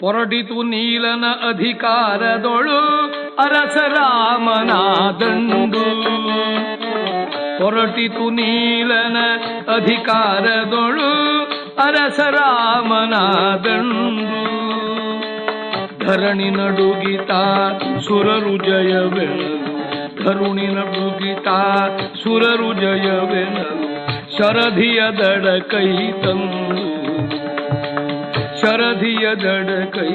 ಪೊರಟಿತು ನೀಲನ ಅಧಿಕಾರದೊಳು ಅರಸ ರಾಮನ ದಂಡು ಹೊರಟಿತು ನೀಲನ ಅಧಿಕಾರದೊಳು ಅರಸ ರಾಮನ ದಂಡು ಧರಣಿ ನಡುಗಿತ ಸುರರು ಜಯವೆನಲು ಧರುಣಿ ನಡುಗಿತ ಸುರರು ಜಯವೆನಲು ಶರಧಿಯ ದಡ ಕೈ ತಂದು. ಶರಧಿಯ ದಡ ಕೈ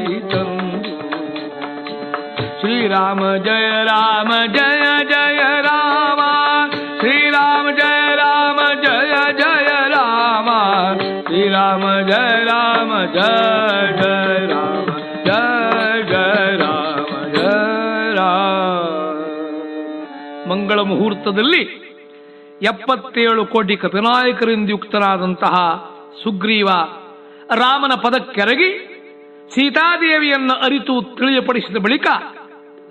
ಶ್ರೀರಾಮ ಜಯ ರಾಮ, ಜಯ ಜಯ ರಾಮ. ಶ್ರೀರಾಮ ಜಯ ರಾಮ, ಜಯ ಜಯ ರಾಮ. ಶ್ರೀರಾಮ ಜಯ ರಾಮ, ಜಯ ಜಯ ರಾಮ, ಜಯ ಜಯ ರಾಮ ಜಯ ರಾಮ. ಮಂಗಳ ಮುಹೂರ್ತದಲ್ಲಿ ಎಪ್ಪತ್ತೇಳು ಕೋಟಿ ಕಪಿನಾಯಕರಿಂದ ಯುಕ್ತರಾದಂತಹ ಸುಗ್ರೀವ ರಾಮನ ಪದಕ್ಕೆರಗಿ ಸೀತಾದೇವಿಯನ್ನು ಅರಿತು ತಿಳಿಯಪಡಿಸಿದ ಬಳಿಕ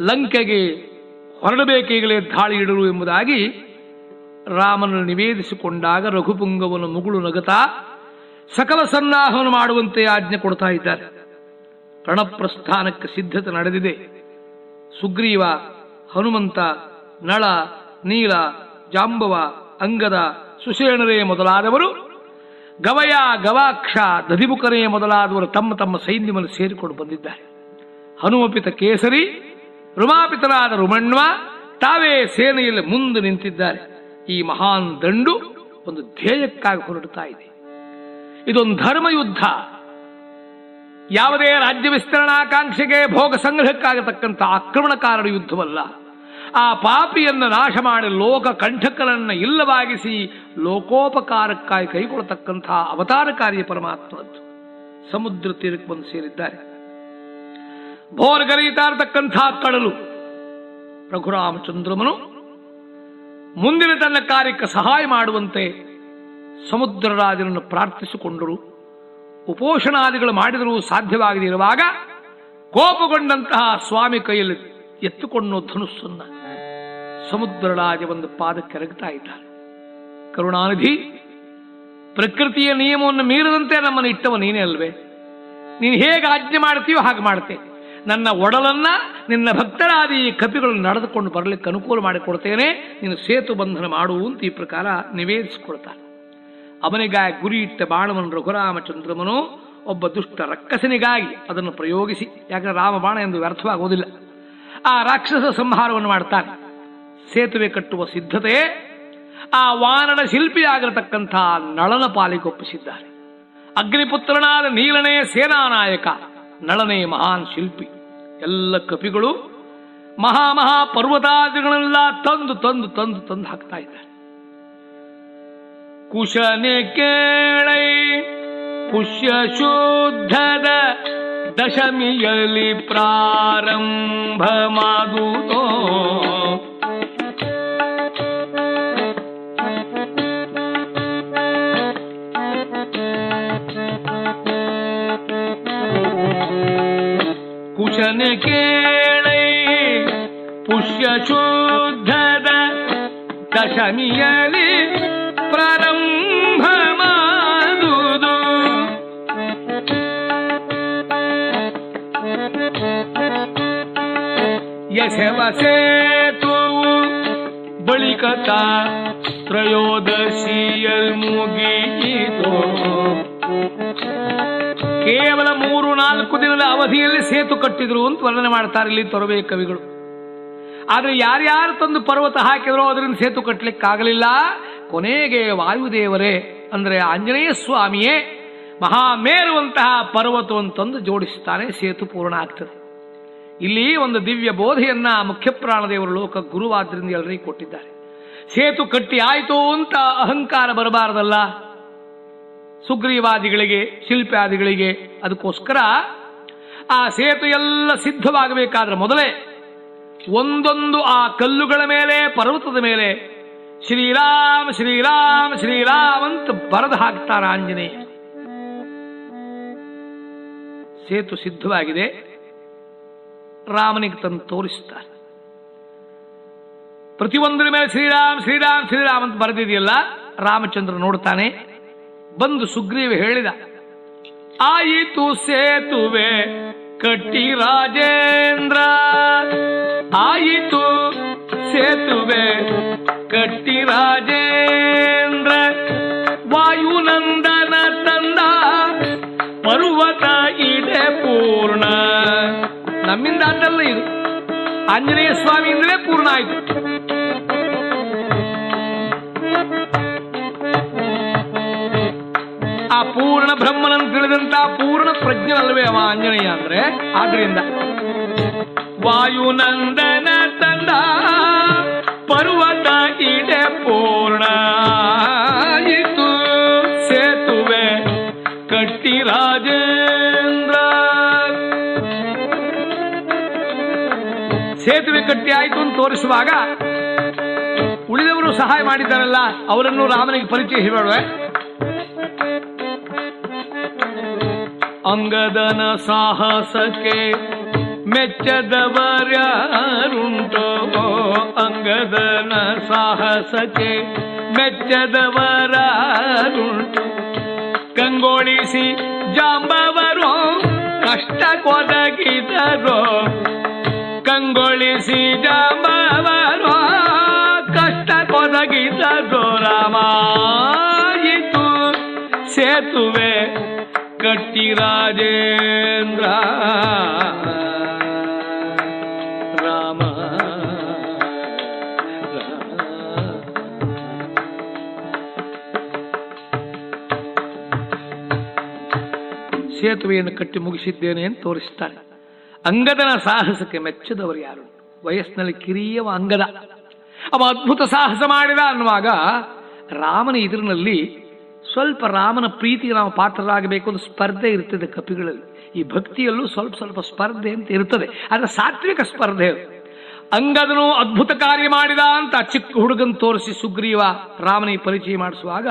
ಲಂಕೆಗೆ ಹೊರಡಬೇಕೀಗಲೇ ದಾಳಿ ಇಡರು ಎಂಬುದಾಗಿ ರಾಮನನ್ನು ನಿವೇದಿಸಿಕೊಂಡಾಗ ರಘುಪುಂಗವನ್ನು ಮುಗುಳು ನಗತಾ ಸಕಲ ಸನ್ನಾಹವನ್ನು ಮಾಡುವಂತೆ ಆಜ್ಞೆ ಕೊಡ್ತಾ ಇದ್ದಾರೆ. ರಣಪ್ರಸ್ಥಾನಕ್ಕೆ ಸಿದ್ಧತೆ ನಡೆದಿದೆ. ಸುಗ್ರೀವ, ಹನುಮಂತ, ನಳ, ನೀಲ, ಜಾಂಬವ, ಅಂಗದ ಸುಶೇಣರೇ ಮೊದಲಾದವರು ಗವಯ ಗವಾಕ್ಷ ದಧಿಮುಖರೇ ಮೊದಲಾದವರು ತಮ್ಮ ತಮ್ಮ ಸೈನ್ಯವನ್ನು ಸೇರಿಕೊಂಡು ಬಂದಿದ್ದಾರೆ. ಹನುಮಪಿತ ಕೇಸರಿ, ರುಮಾಪಿತರಾದ ರುಮಣ್ವ ತಾವೇ ಸೇನೆಯಲ್ಲಿ ಮುಂದೆ ನಿಂತಿದ್ದಾರೆ. ಈ ಮಹಾನ್ ದಂಡು ಒಂದು ಧ್ಯೇಯಕ್ಕಾಗಿ ಹೊರಡ್ತಾ ಇದೆ. ಇದೊಂದು ಧರ್ಮಯುದ್ಧ. ಯಾವುದೇ ರಾಜ್ಯ ವಿಸ್ತರಣಾಕಾಂಕ್ಷೆಗೆ ಭೋಗ ಸಂಗ್ರಹಕ್ಕಾಗತಕ್ಕಂಥ ಆಕ್ರಮಣಕಾರರ ಯುದ್ಧವಲ್ಲ. ಆ ಪಾಪಿಯನ್ನು ನಾಶ ಮಾಡಿ ಲೋಕ ಕಂಠಕರನ್ನು ಇಲ್ಲವಾಗಿಸಿ ಲೋಕೋಪಕಾರಕ್ಕಾಗಿ ಕೈಗೊಳ್ಳತಕ್ಕಂಥ ಅವತಾರ ಕಾರ್ಯ ಪರಮಾತ್ಮನದ್ದು ಸಮುದ್ರ ತೀರಕ್ಕೆ ಬಂದು ಸೇರಿದ್ದಾರೆ. ಭೋರ್ಗರೀತಾ ಕಡಲು, ರಘುರಾಮಚಂದ್ರಮನು ಮುಂದಿನ ತನ್ನ ಕಾರ್ಯಕ್ಕೆ ಸಹಾಯ ಮಾಡುವಂತೆ ಸಮುದ್ರ ರಾಜನನ್ನು ಪ್ರಾರ್ಥಿಸಿಕೊಂಡರು. ಉಪೋಷಣಾದಿಗಳು ಮಾಡಿದರೂ ಸಾಧ್ಯವಾಗದಿರುವಾಗ ಕೋಪಗೊಂಡಂತಹ ಸ್ವಾಮಿ ಕೈಯಲ್ಲಿ ಎತ್ತುಕೊಂಡು ಧನುಸ್ಸನ್ನ. ಸಮುದ್ರರಾಜ ಒಂದು ಪಾದ ಕೆರಗ್ತಾ ಇದ್ದಾನೆ. ಕರುಣಾನಿಧಿ, ಪ್ರಕೃತಿಯ ನಿಯಮವನ್ನು ಮೀರದಂತೆ ನಮ್ಮನ್ನು ಇಟ್ಟವ ನೀನೇ ಅಲ್ವೇ? ನೀನು ಹೇಗೆ ಆಜ್ಞೆ ಮಾಡ್ತೀಯೋ ಹಾಗೆ ಮಾಡ್ತೆ. ನನ್ನ ಒಡಲನ್ನ, ನಿನ್ನ ಭಕ್ತರಾದ ಈ ಕಪಿಗಳನ್ನು ನಡೆದುಕೊಂಡು ಬರಲಿಕ್ಕೆ ಅನುಕೂಲ ಮಾಡಿಕೊಡ್ತೇನೆ. ನೀನು ಸೇತು ಬಂಧನ ಮಾಡು ಅಂತ ಈ ಪ್ರಕಾರ ನಿವೇದಿಸಿಕೊಡ್ತಾನೆ. ಅವನಿಗಾಗಿ ಗುರಿ ಇಟ್ಟ ಬಾಣವನ್ನು ರಘುರಾಮಚಂದ್ರಮನು ಒಬ್ಬ ದುಷ್ಟ ರಕ್ಕಸನಿಗಾಗಿ ಅದನ್ನು ಪ್ರಯೋಗಿಸಿ. ಯಾಕಂದ್ರೆ ರಾಮ ಬಾಣ ಎಂದು ವ್ಯರ್ಥವಾಗುವುದಿಲ್ಲ ಆ ರಾಕ್ಷಸ ಸಂಹಾರವನ್ನು ಮಾಡ್ತಾನೆ. ಸೇತುವೆ ಕಟ್ಟುವ ಸಿದ್ಧತೆ ಆ ವಾನರ ಶಿಲ್ಪಿಯಾಗಿರತಕ್ಕಂಥ ನಳನ ಪಾಲಿಗೊಪ್ಪಿಸಿದ್ದಾರೆ. ಅಗ್ನಿಪುತ್ರನಾದ ನೀಲನೇ ಸೇನಾನಾಯಕ, ನಳನೇ ಮಹಾನ್ ಶಿಲ್ಪಿ. ಎಲ್ಲ ಕಪಿಗಳು ಮಹಾ ಮಹಾ ಪರ್ವತಾದಿಗಳೆಲ್ಲ ತಂದು ತಂದು ತಂದು ತಂದು ಹಾಕ್ತಾ ಇದ್ದಾರೆ. ಕುಶನೆ ಕೇಳೈ ಪುಷ್ಯ ಶುದ್ಧದ ದಶಮಿಯಲ್ಲಿ ಪ್ರಾರಂಭ ಮಾಡುತ್ತೋ ಕುಶನ ಕೇಳೈ ಪುಷ್ಯ ಶುದ್ಧದ ದಶಮಿಯಲ್ಲಿ ಪ್ರಾರಂಭ ಮಾಡುವುದು ಯಶವ ಸೇತು ಬಳಿಕತ ತ್ರಯೋದಶಿಯಲ್ ಮುಗಿಯಿತು. ಕೇವಲ ಮೂರು, ನಾಲ್ಕು ದಿನದ ಅವಧಿಯಲ್ಲಿ ಸೇತು ಕಟ್ಟಿದ್ರು ಅಂತ ವರ್ಣನೆ ಮಾಡ್ತಾರೆ ಇಲ್ಲಿ ತೊರವೆ ಕವಿಗಳು. ಆದ್ರೆ ಯಾರ್ಯಾರು ತಂದು ಪರ್ವತ ಹಾಕಿದ್ರು ಅದರಿಂದ ಸೇತು ಕಟ್ಟಲಿಕ್ಕಾಗಲಿಲ್ಲ ಕೊನೆಗೆ ವಾಯುದೇವರೇ, ಅಂದ್ರೆ ಆಂಜನೇಯ ಸ್ವಾಮಿಯೇ, ಮಹಾಮೇರುವಂತಹ ಪರ್ವತವನ್ನು ತಂದು ಜೋಡಿಸುತ್ತಾನೆ ಸೇತು ಪೂರ್ಣ ಆಗ್ತದೆ. ಇಲ್ಲಿ ಒಂದು ದಿವ್ಯ ಬೋಧೆಯನ್ನ ಮುಖ್ಯ ಪ್ರಾಣದೇವರು ಲೋಕ ಗುರುವಾದ್ರಿಂದ ಎಲ್ಲರಿಗೂ ಕೊಟ್ಟಿದ್ದಾರೆ. ಸೇತು ಕಟ್ಟಿ ಆಯಿತು ಅಂತ ಅಹಂಕಾರ ಬರಬಾರದಲ್ಲ. ಸುಗ್ರೀವಾದಿಗಳಿಗೆ ಶಿಲ್ಪಾದಿಗಳಿಗೆ ಅದಕ್ಕೋಸ್ಕರ ಆ ಸೇತು ಎಲ್ಲ ಸಿದ್ಧವಾಗಬೇಕಾದ್ರೆ ಮೊದಲೇ ಒಂದೊಂದು ಆ ಕಲ್ಲುಗಳ ಮೇಲೆ, ಪರ್ವತದ ಮೇಲೆ ಶ್ರೀರಾಮ, ಶ್ರೀರಾಮ್ ಶ್ರೀರಾಮ್ ಅಂತ ಬರೆದು ಹಾಕ್ತಾರ ಆಂಜನೇಯ. ಸೇತು ಸಿದ್ಧವಾಗಿದೆ. ರಾಮನಿಗೆ ತಂದು ತೋರಿಸ್ತಾರೆ. ಪ್ರತಿಯೊಂದರ ಮೇಲೆ ಶ್ರೀರಾಮ್ ಶ್ರೀರಾಮ್ ಶ್ರೀರಾಮ್ ಅಂತ ಬರೆದಿದೆಯಲ್ಲ, ರಾಮಚಂದ್ರ ನೋಡ್ತಾನೆ. ಬಂದು ಸುಗ್ರೀವ ಹೇಳಿದ, ಆಯಿತು ಸೇತುವೆ, ಕಟ್ಟಿ ರಾಜೇಂದ್ರ. ಆಯಿತು ಸೇತುವೆ, ಕಟ್ಟಿ ರಾಜೇಂದ್ರ. ವಾಯುನಂದನ ತಂದ, ಪರ್ವತ ಇದೆ ಪೂರ್ಣ. ನಮ್ಮಿಂದ ಅಂತಲ್ಲ ಇದು. ಆಂಜನೇಯ ಸ್ವಾಮಿಯಿಂದಲೇ ಪೂರ್ಣ ಆಯಿತು. ಆ ಪೂರ್ಣ ಬ್ರಹ್ಮನನ್ನು ತಿಳಿದಂತ ಪೂರ್ಣ ಪ್ರಜ್ಞನಲ್ವೇ ಅವ ಆಂಜನೇಯ ಅಂದ್ರೆ? ಆದ್ರಿಂದ ವಾಯುನಂದನ ತಂದ ಪರ್ವತ ಇಡೆ ಪೂರ್ಣ. ಸೇತುವೆ ಕಟ್ಟಿ ರಾಜೇಂದ್ರ. ಸೇತುವೆ ಕಟ್ಟಿ ಆಯಿತು ಅಂತ ತೋರಿಸುವಾಗ ಉಳಿದವರು ಸಹಾಯ ಮಾಡಿದ್ದಾರಲ್ಲ, ಅವರನ್ನು ರಾಮನಿಗೆ ಪರಿಚಯ ಹೇಳುವೆ. ಅಂಗದನ ಸಾಹಸಕ್ಕೆ ಮೆಚ್ಚದವರ್ಯಾರುಂಟೋ? ಅಂಗದನ ಸಾಹಸಕ್ಕೆ ಮೆಚ್ಚದವರಾರುಂಟು? ಕಂಗೊಳಿಸಿ ಜಾಂಬವರು ಕಷ್ಟ ಕೊದಗಿದರು. ಕಂಗೊಳಿಸಿ ಜಾಂಬವರು ಕಷ್ಟ ಕೊದಗಿದರು. ರಾಮಾಯಿತು ಸೇತುವೆ ಕಟ್ಟಿ ರಾಜೇಂದ್ರ. ರಾಮ. ಸೇತುವೆಯನ್ನು ಕಟ್ಟಿ ಮುಗಿಸಿದ್ದೇನೆ ಅಂತ ತೋರಿಸ್ತಾರೆ ಅಂಗದನ ಸಾಹಸಕ್ಕೆ ಮೆಚ್ಚದವರು ಯಾರು? ವಯಸ್ಸಿನಲ್ಲಿ ಕಿರಿಯವ ಅಂಗದ. ಅವ ಅದ್ಭುತ ಸಾಹಸ ಮಾಡಿದ ಅನ್ನುವಾಗ ರಾಮನ ಎದುರಿನಲ್ಲಿ ಸ್ವಲ್ಪ ರಾಮನ ಪ್ರೀತಿಗೆ ನಾವು ಪಾತ್ರರಾಗಬೇಕು ಅಂತ ಸ್ಪರ್ಧೆ ಇರ್ತದೆ ಕಪಿಗಳಲ್ಲಿ. ಈ ಭಕ್ತಿಯಲ್ಲೂ ಸ್ವಲ್ಪ ಸ್ವಲ್ಪ ಸ್ಪರ್ಧೆ ಅಂತ ಇರ್ತದೆ. ಆದರೆ ಸಾತ್ವಿಕ ಸ್ಪರ್ಧೆ. ಅಂಗದನು ಅದ್ಭುತ ಕಾರ್ಯ ಮಾಡಿದ ಅಂತ ಚಿಕ್ಕ ಹುಡುಗನ್ ತೋರಿಸಿ ಸುಗ್ರೀವ ರಾಮನಿಗೆ ಪರಿಚಯ ಮಾಡಿಸುವಾಗ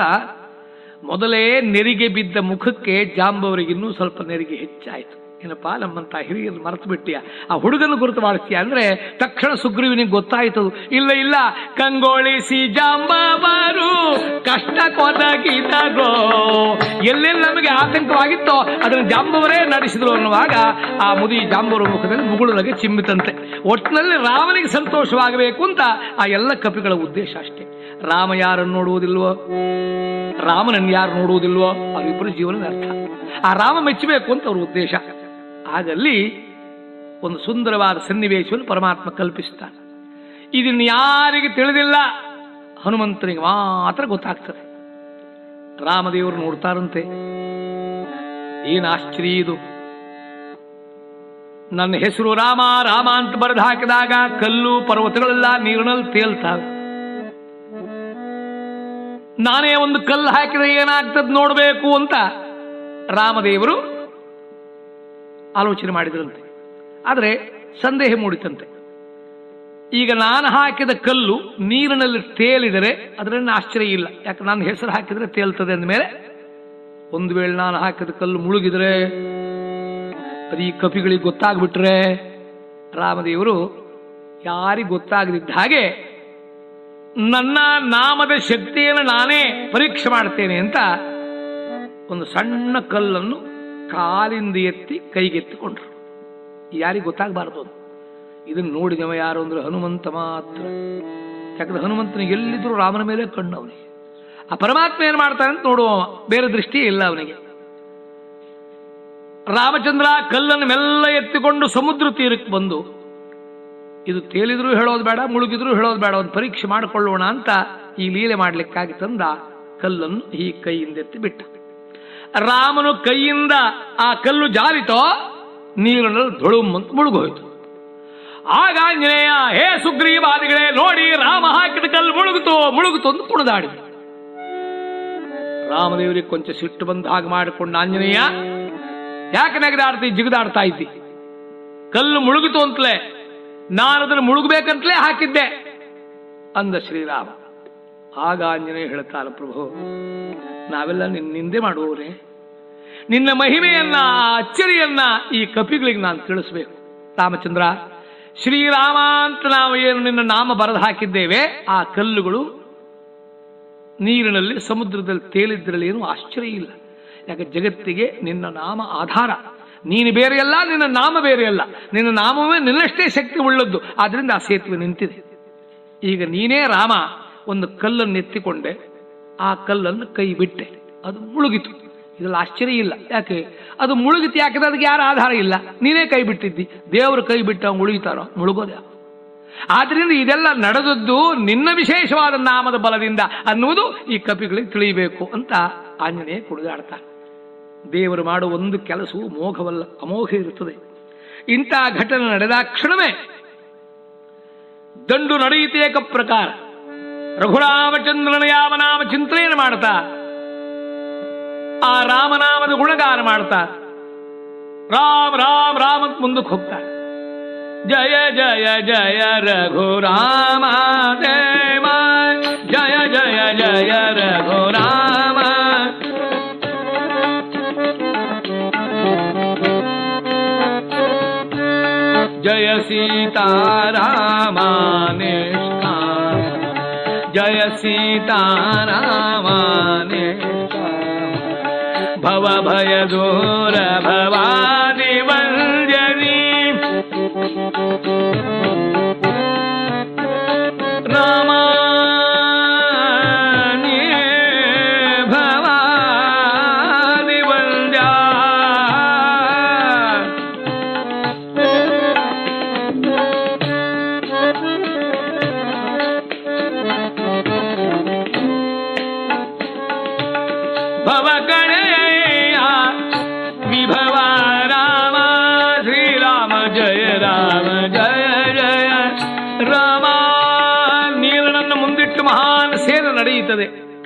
ಮೊದಲೇ ನೆರಿಗೆ ಬಿದ್ದ ಮುಖಕ್ಕೆ ಜಾಂಬವರಿಗಿನ್ನೂ ಸ್ವಲ್ಪ ನೆರಿಗೆ ಹೆಚ್ಚಾಯಿತು. ಏನಪ್ಪಾ, ನಮ್ಮಂತ ಹಿರಿಯರು ಮರೆತು ಬಿಟ್ಟಿಯ ಆ ಹುಡುಗನ ಗುರುತು ಮಾಡಿಸ್ತೀಯ ಅಂದ್ರೆ ತಕ್ಷಣ ಸುಗ್ರೀವನಿಗೆ ಗೊತ್ತಾಯಿತು. ಇಲ್ಲ ಇಲ್ಲ, ಕಂಗೊಳಿಸಿ ಜಾಂಬವರು ಕಷ್ಟ ಕೊದಗಿದಾಗೋ. ಎಲ್ಲೆಲ್ಲಿ ನಮಗೆ ಆತಂಕವಾಗಿತ್ತೋ ಅದನ್ನು ಜಾಂಬವರೇ ನಡೆಸಿದ್ರು ಅನ್ನುವಾಗ ಆ ಮುದಿ ಜಾಂಬವರ ಮುಖದಲ್ಲಿ ಮುಗುಳುಲಗೆ ಚಿಮ್ಮಿತಂತೆ. ಒಟ್ಟಿನಲ್ಲಿ ರಾಮನಿಗೆ ಸಂತೋಷವಾಗಬೇಕು ಅಂತ ಆ ಎಲ್ಲ ಕಪಿಗಳ ಉದ್ದೇಶ ಅಷ್ಟೇ. ರಾಮ ಯಾರನ್ನು ನೋಡುವುದಿಲ್ವೋ? ರಾಮನನ್ನು ಯಾರು ನೋಡುವುದಿಲ್ವೋ? ಅವರಿಬ್ಬರು ಜೀವನದ ಅರ್ಥ. ಆ ರಾಮ ಮೆಚ್ಚಬೇಕು ಅಂತ ಅವ್ರ ಉದ್ದೇಶ. ಆಗಲ್ಲಿ ಒಂದು ಸುಂದರವಾದ ಸನ್ನಿವೇಶವನ್ನು ಪರಮಾತ್ಮ ಕಲ್ಪಿಸ್ತಾನೆ. ಇದನ್ನು ಯಾರಿಗೆ ತಿಳಿದಿಲ್ಲ, ಹನುಮಂತನಿಗೆ ಮಾತ್ರ ಗೊತ್ತಾಗ್ತದೆ. ರಾಮದೇವರು ನೋಡ್ತಾರಂತೆ ಏನ್ ಆಶ್ಚರ್ಯ ಇದು. ನನ್ನ ಹೆಸರು ರಾಮ ರಾಮ ಅಂತ ಬರೆದು ಹಾಕಿದಾಗ ಕಲ್ಲು, ಪರ್ವತಗಳೆಲ್ಲ ನೀರಿನಲ್ಲಿ ತೇಲ್ತಾವೆ. ನಾನೇ ಒಂದು ಕಲ್ಲು ಹಾಕಿದ್ರೆ ಏನಾಗ್ತದೆ ನೋಡಬೇಕು ಅಂತ ರಾಮದೇವರು ಆಲೋಚನೆ ಮಾಡಿದ್ರಂತೆ. ಆದರೆ ಸಂದೇಹ ಮೂಡಿತಂತೆ. ಈಗ ನಾನು ಹಾಕಿದ ಕಲ್ಲು ನೀರಿನಲ್ಲಿ ತೇಲಿದರೆ ಅದರಲ್ಲಿ ಆಶ್ಚರ್ಯ ಇಲ್ಲ. ಯಾಕೆ ನನ್ನ ಹೆಸರು ಹಾಕಿದರೆ ತೇಲ್ತದೆ ಅಂದಮೇಲೆ ಒಂದು ವೇಳೆ ನಾನು ಹಾಕಿದ ಕಲ್ಲು ಮುಳುಗಿದರೆ, ಅದು ಈ ಕಪಿಗಳಿಗೆ ಗೊತ್ತಾಗ್ಬಿಟ್ರೆ ರಾಮದೇವರು ಯಾರಿಗೆ ಗೊತ್ತಾಗದಿದ್ದ ಹಾಗೆ ನನ್ನ ನಾಮದ ಶಕ್ತಿಯನ್ನು ನಾನೇ ಪರೀಕ್ಷೆ ಮಾಡ್ತೇನೆ ಅಂತ ಒಂದು ಸಣ್ಣ ಕಲ್ಲನ್ನು ಕಾಲಿಂದ ಎತ್ತಿ ಕೈಗೆತ್ತಿಕೊಂಡ್ರು. ಯಾರಿಗೆ ಗೊತ್ತಾಗಬಾರ್ದು ಅದು. ಇದನ್ನು ನೋಡಿದವ ಯಾರು ಅಂದ್ರೆ ಹನುಮಂತ ಮಾತ್ರ. ಯಾಕಂದ್ರೆ ಹನುಮಂತನಿಗೆ ಎಲ್ಲಿದ್ರು ರಾಮನ ಮೇಲೆ ಕಣ್ಣು ಅವನಿಗೆ. ಆ ಪರಮಾತ್ಮ ಏನ್ ಮಾಡ್ತಾನೆ ಅಂತ ನೋಡುವ ಬೇರೆ ದೃಷ್ಟಿ ಇಲ್ಲ ಅವನಿಗೆ. ರಾಮಚಂದ್ರ ಕಲ್ಲನ್ನು ಮೆಲ್ಲ ಎತ್ತಿಕೊಂಡು ಸಮುದ್ರ ತೀರಕ್ಕೆ ಬಂದು, ಇದು ತೇಲಿದ್ರು ಹೇಳೋದು ಬೇಡ, ಮುಳುಗಿದ್ರು ಹೇಳೋದು ಬೇಡ, ಒಂದು ಪರೀಕ್ಷೆ ಮಾಡಿಕೊಳ್ಳೋಣ ಅಂತ ಈ ಲೀಲೆ ಮಾಡಲಿಕ್ಕಾಗಿ ತಂದ ಕಲ್ಲನ್ನು ಈ ಕೈಯಿಂದ ಎತ್ತಿ ಬಿಟ್ಟ. ರಾಮನು ಕೈಯಿಂದ ಆ ಕಲ್ಲು ಜಾರಿತೋ ಧೊಳುಮ್ ಅಂತ ಮುಳುಗೋಯ್ತು. ಆಗ ಆಂಜನೇಯ, ಹೇ ಸುಗ್ರೀವಾದಿಗಳೇ, ನೋಡಿ ರಾಮ ಹಾಕಿದ ಕಲ್ಲು ಮುಳುಗುತ್ತೋ ಮುಳುಗುತ್ತೋ ಅಂತ ಕುಣಿದಾಡಿ ರಾಮದೇವರಿಗೆ ಕೊಂಚ ಸಿಟ್ಟು ಬಂದ ಹಾಗೆ ಮಾಡಿಕೊಂಡ ಆಂಜನೇಯ, ಯಾಕೆ ನೆಗದಾಡ್ತಿ, ಜಿಗಿದಾಡ್ತಾ ಇದ್ದಿ? ಕಲ್ಲು ಮುಳುಗಿತು ಅಂತಲೇ ನಾನು ಅದನ್ನು ಮುಳುಗಬೇಕಂತಲೇ ಹಾಕಿದ್ದೆ, ಅಂದ ಶ್ರೀರಾಮ. ಆಗ ಆಂಜನೇಯ ಹೇಳ್ತಾರ ಪ್ರಭು, ನಾವೆಲ್ಲ ನಿನ್ನ ನಿಂದೆ ಮಾಡುವವರೇ. ನಿನ್ನ ಮಹಿಮೆಯನ್ನ, ಅಚ್ಚರಿಯನ್ನ ಈ ಕಪಿಗಳಿಗೆ ನಾನು ತಿಳಿಸ್ಬೇಕು. ರಾಮಚಂದ್ರ ಶ್ರೀರಾಮ ಅಂತ ನಾವು ಏನು ನಿನ್ನ ನಾಮ ಬರೆದು ಹಾಕಿದ್ದೇವೆ, ಆ ಕಲ್ಲುಗಳು ನೀರಿನಲ್ಲಿ ಸಮುದ್ರದಲ್ಲಿ ತೇಲಿದ್ರಲ್ಲಿ ಏನು ಆಶ್ಚರ್ಯ ಇಲ್ಲ. ಯಾಕೆ ಜಗತ್ತಿಗೆ ನಿನ್ನ ನಾಮ ಆಧಾರ. ನೀನು ಬೇರೆಯಲ್ಲ, ನಿನ್ನ ನಾಮ ಬೇರೆಯಲ್ಲ. ನಿನ್ನ ನಾಮವೇ ನಿನ್ನಷ್ಟೇ ಶಕ್ತಿ ಉಳ್ಳದ್ದು. ಆದ್ರಿಂದ ಆ ಸೇತುವೆ ನಿಂತಿದೆ. ಈಗ ನೀನೇ ರಾಮ. ಒಂದು ಕಲ್ಲನ್ನು ಎತ್ತಿಕೊಂಡೆ. ಆ ಕಲ್ಲನ್ನು ಕೈ ಬಿಟ್ಟೆ. ಅದು ಮುಳುಗಿತು. ಇದರಲ್ಲಿ ಆಶ್ಚರ್ಯ ಇಲ್ಲ. ಯಾಕೆ? ಅದು ಮುಳುಗಿತು ಯಾಕಂದ್ರೆ ಅದಕ್ಕೆ ಯಾರ ಆಧಾರ ಇಲ್ಲ. ನೀನೇ ಕೈ ಬಿಟ್ಟಿದ್ದಿ. ದೇವರು ಕೈ ಬಿಟ್ಟ ಮುಳುಗಿತಾರೋ? ಮುಳುಗೋದ ಆದ್ರಿಂದ ಇದೆಲ್ಲ ನಡೆದದ್ದು ನಿನ್ನ ವಿಶೇಷವಾದ ನಾಮದ ಬಲದಿಂದ ಅನ್ನುವುದು ಈ ಕಪಿಗಳಿಗೆ ತಿಳಿಯಬೇಕು ಅಂತ ಆಂಜನೇಯ ಕುಡಿದಾಡ್ತಾರೆ ದೇವರು ಮಾಡುವ ಒಂದು ಕೆಲಸವು ಮೋಘವಲ್ಲ, ಅಮೋಘ ಇರುತ್ತದೆ. ಇಂಥ ಘಟನೆ ನಡೆದ ಕ್ಷಣವೇ ದಂಡು ನಡೆಯಿತೇಕ ಪ್ರಕಾರ ರಘುರಾಮಚಂದ್ರನ ಯಾವ ನಾಮ ಚಿಂತನೆಯನ್ನು ಮಾಡ್ತಾ ಆ ರಾಮನಾಮದ ಗುಣಗಾನ ಮಾಡ್ತಾ ರಾಮ್ ರಾಮ್ ರಾಮ್ ಅಂತ ಮುಂದಕ್ಕೆ ಹೋಗ್ತಾರೆ ಜಯ ಜಯ ಜಯ ರಘುರಾಮ ದೇವ ಜಯ ಜಯ ಜಯ ರಘುರಾಮ ಜಯ ಸೀತಾರಾಮ ನಿಷ್ಕಾಮ सीतारामाने। भवभयदूरभवा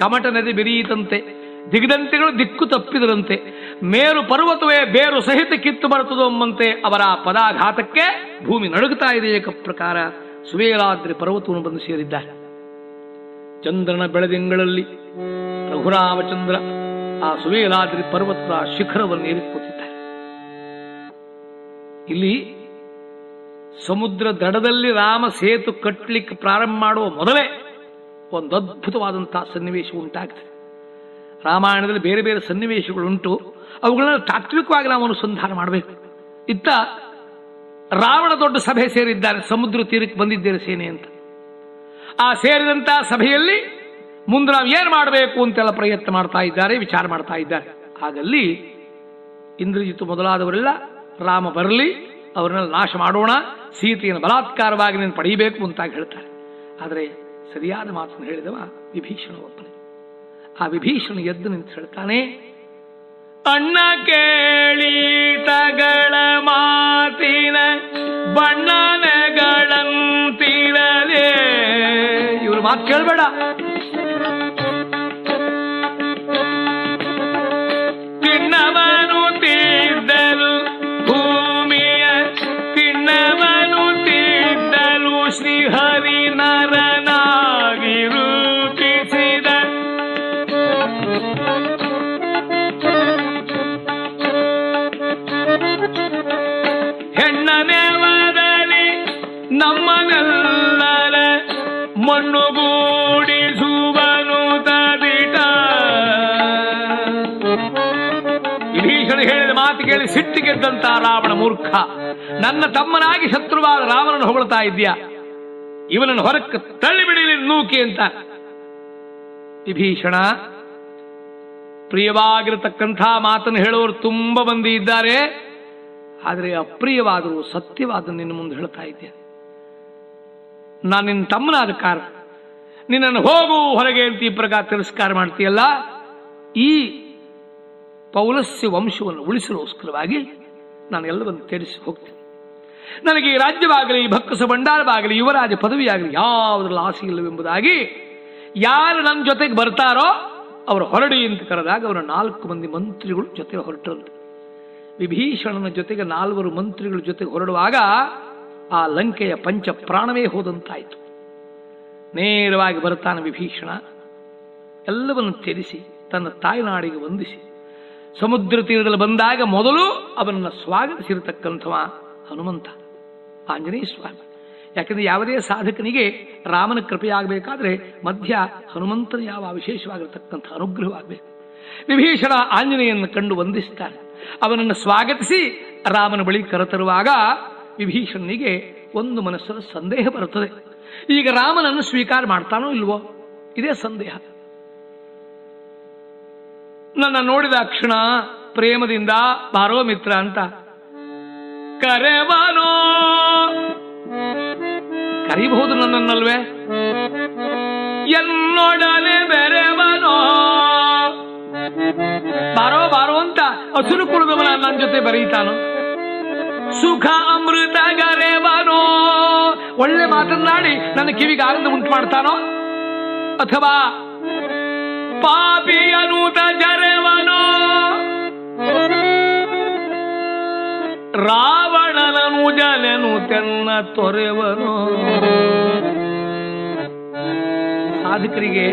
ಕಮಟ ನದಿ ಬಿರಿಯಿತಂತೆ ದಿಗ್ದಂತಿಗಳು ದಿಕ್ಕು ತಪ್ಪಿದರಂತೆ. ಮೇರು ಪರ್ವತವೇ ಬೇರು ಸಹಿತ ಕಿತ್ತು ಬರುತ್ತದೋ ಎಂಬಂತೆ ಅವರ ಪದಾಘಾತಕ್ಕೆ ಭೂಮಿ ನಡುಗುತ್ತಾ ಇದೆ ಏಕ ಪ್ರಕಾರ. ಸುವೇಲಾದ್ರಿ ಪರ್ವತವನ್ನು ಬಂದು ಸೇರಿದ್ದಾರೆ. ಚಂದ್ರನ ಬೆಳದಿಂಗಳಲ್ಲಿ ರಘುರಾಮಚಂದ್ರ ಆ ಸುವೇಲಾದ್ರಿ ಪರ್ವತದ ಶಿಖರವನ್ನು ಏರಿ ಇಲ್ಲಿ ಸಮುದ್ರ ದಡದಲ್ಲಿ ರಾಮ ಸೇತು ಕಟ್ಟಲಿಕ್ಕೆ ಪ್ರಾರಂಭ ಮಾಡುವ ಮೊದಲೇ ಒಂದು ಅದ್ಭುತವಾದಂತಹ ಸನ್ನಿವೇಶ ಉಂಟಾಗ್ತದೆ. ರಾಮಾಯಣದಲ್ಲಿ ಬೇರೆ ಬೇರೆ ಸನ್ನಿವೇಶಗಳುಂಟು. ಅವುಗಳನ್ನ ತಾತ್ವಿಕವಾಗಿ ನಾವು ಅನುಸಂಧಾನ ಮಾಡಬೇಕು. ಇತ್ತ ರಾವಣ ದೊಡ್ಡ ಸಭೆ ಸೇರಿದ್ದಾರೆ, ಸಮುದ್ರ ತೀರಕ್ಕೆ ಬಂದಿದ್ದೇನೆ ಸೇನೆ ಅಂತ. ಆ ಸೇರಿದಂತ ಸಭೆಯಲ್ಲಿ ಮುಂದೆ ನಾವು ಏನು ಮಾಡಬೇಕು ಅಂತೆಲ್ಲ ಪ್ರಯತ್ನ ಮಾಡ್ತಾ ಇದ್ದಾರೆ, ವಿಚಾರ ಮಾಡ್ತಾ ಇದ್ದಾರೆ. ಹಾಗಲ್ಲಿ ಇಂದ್ರಜಿತು ಮೊದಲಾದವರೆಲ್ಲ ರಾಮ ಬರಲಿ, ಅವರನ್ನೆಲ್ಲ ನಾಶ ಮಾಡೋಣ, ಸೀತೆಯನ್ನು ಬಲಾತ್ಕಾರವಾಗಿ ನೀನು ಪಡೆಯಬೇಕು ಅಂತ ಹೇಳ್ತಾರೆ. ಆದರೆ ಸರಿಯಾದ ಮಾತನ್ನು ಹೇಳಿದವ ವಿಭೀಷಣ ಒಬ್ಬನೇ. ಆ ವಿಭೀಷಣ ಎದ್ದು ನಿಂತು ಹೇಳ್ತಾನೆ, ಅಣ್ಣ ಕೇಳಿ ತಗಳ ಮಾತಿನ ಬಣ್ಣನೆಗಳಂತಿರಲೇ. ಇವ್ರ ಮಾತು ಕೇಳಬೇಡ. ಸಿಟ್ಟಿಗೆದ್ದಂತ ರಾವಣ ಮೂರ್ಖ. ನನ್ನ ತಮ್ಮನಾಗಿ ಶತ್ರುವಾದ ರಾವಣನ ಹೊಗಳ್ತಾ ಇದ್ಯಾ? ಇವನನ್ನು ಹೊರಕ್ಕೆ ತಳ್ಳಿಬಿಡಲಿ ನೂಕಿ ಅಂತ. ವಿಭೀಷಣ, ಪ್ರಿಯವಾಗಿರತಕ್ಕಂಥ ಮಾತನ್ನು ಹೇಳುವವರು ತುಂಬ ಮಂದಿ ಇದ್ದಾರೆ. ಆದರೆ ಅಪ್ರಿಯವಾದರೂ ಸತ್ಯವಾದ ನಿನ್ನ ಮುಂದೆ ಹೇಳ್ತಾ ಇದ್ದೆ. ನಾನು ನಿನ್ನ ತಮ್ಮನಾದ ಕಾರಣ. ನಿನ್ನನ್ನು ಹೋಗು, ಹೊರಗೆ ಅಂತ ಈ ಪ್ರಕಾರ ತಿರಸ್ಕಾರ ಮಾಡ್ತೀಯಲ್ಲ? ಈ ಪೌಲಸ್ಯ ವಂಶವನ್ನು ಉಳಿಸಲೋಸ್ಕರವಾಗಿ ನಾನು ಎಲ್ಲವನ್ನು ತ್ಯಜಿಸಿ ಹೋಗ್ತೀನಿ. ನನಗೆ ಈ ರಾಜ್ಯವಾಗಲಿ ಭಕ್ಕಸ ಭಂಡಾರವಾಗಲಿ, ಯುವರಾಜ ಪದವಿಯಾಗಲಿ ಯಾವುದ್ರಲ್ಲಿ ಆಸೆ ಇಲ್ಲವೆಂಬುದಾಗಿ ಯಾರು ನನ್ನ ಜೊತೆಗೆ ಬರ್ತಾರೋ ಅವರು ಹೊರಡಿ ಅಂತ ಕರೆದಾಗ ಅವರ ನಾಲ್ಕು ಮಂದಿ ಮಂತ್ರಿಗಳು ಜೊತೆಗೆ ಹೊರಟರಂತೆ. ವಿಭೀಷಣನ ಜೊತೆಗೆ ನಾಲ್ವರು ಮಂತ್ರಿಗಳ ಜೊತೆಗೆ ಹೊರಡುವಾಗ ಆ ಲಂಕೆಯ ಪಂಚ ಪ್ರಾಣವೇ ಹೋದಂತಾಯಿತು. ನೇರವಾಗಿ ಬರ್ತಾನೆ ವಿಭೀಷಣ. ಎಲ್ಲವನ್ನು ತ್ಯಜಿಸಿ ತನ್ನ ತಾಯ್ನಾಡಿಗೆ ವಂದಿಸಿ ಸಮುದ್ರ ತೀರದಲ್ಲಿ ಬಂದಾಗ ಮೊದಲು ಅವನನ್ನು ಸ್ವಾಗತಿಸಿರತಕ್ಕಂಥವ ಹನುಮಂತ, ಆಂಜನೇಯ ಸ್ವಾಮಿ. ಯಾಕಂದ್ರೆ ಯಾವುದೇ ಸಾಧಕನಿಗೆ ರಾಮನ ಕೃಪೆಯಾಗಬೇಕಾದ್ರೆ ಮಧ್ಯ ಹನುಮಂತನ ಯಾವ ವಿಶೇಷವಾಗಿರತಕ್ಕಂಥ ಅನುಗ್ರಹವಾಗಬೇಕು. ವಿಭೀಷಣ ಆಂಜನೇಯನ್ನು ಕಂಡು ವಂದಿಸ್ತಾನೆ. ಅವನನ್ನು ಸ್ವಾಗತಿಸಿ ರಾಮನ ಬಳಿ ಕರೆತರುವಾಗ ವಿಭೀಷಣನಿಗೆ ಒಂದು ಮನಸ್ಸಿನ ಸಂದೇಹ ಬರುತ್ತದೆ. ಈಗ ರಾಮನನ್ನು ಸ್ವೀಕಾರ ಮಾಡ್ತಾನೋ ಇಲ್ವೋ? ಇದೇ ಸಂದೇಹ. ನನ್ನ ನೋಡಿದ ಕ್ಷಣ ಪ್ರೇಮದಿಂದ, ಬಾರೋ ಮಿತ್ರ ಅಂತ. ಕರೆವನೋ? ಕರಿಬಹುದು ನನ್ನನ್ನಲ್ವೇ? ಎನ್ನೊಡನೆ ಬೆರೆವನೋ? ಬಾರೋ ಬಾರೋ ಅಂತ ಹಸುರು ಕುಳಿದವನ ನನ್ನ ಜೊತೆ ಬರೀತಾನೋ. ಸುಖ ಅಮೃತ ಗರೆವನೋ ಒಳ್ಳೆ ಮಾತನ್ನಾಡಿ ನನ್ನ ಕಿವಿಗೆ ಆನಂದ ಉಂಟು ಮಾಡ್ತಾನೋ? ಅಥವಾ ಪಾಪಿಯನೂತ ಜರೆವನು ರಾವಣನನು ಜಲೆನು ತೆನ್ನ ತೊರೆವನು. ಸಾಧಕರಿಗೆ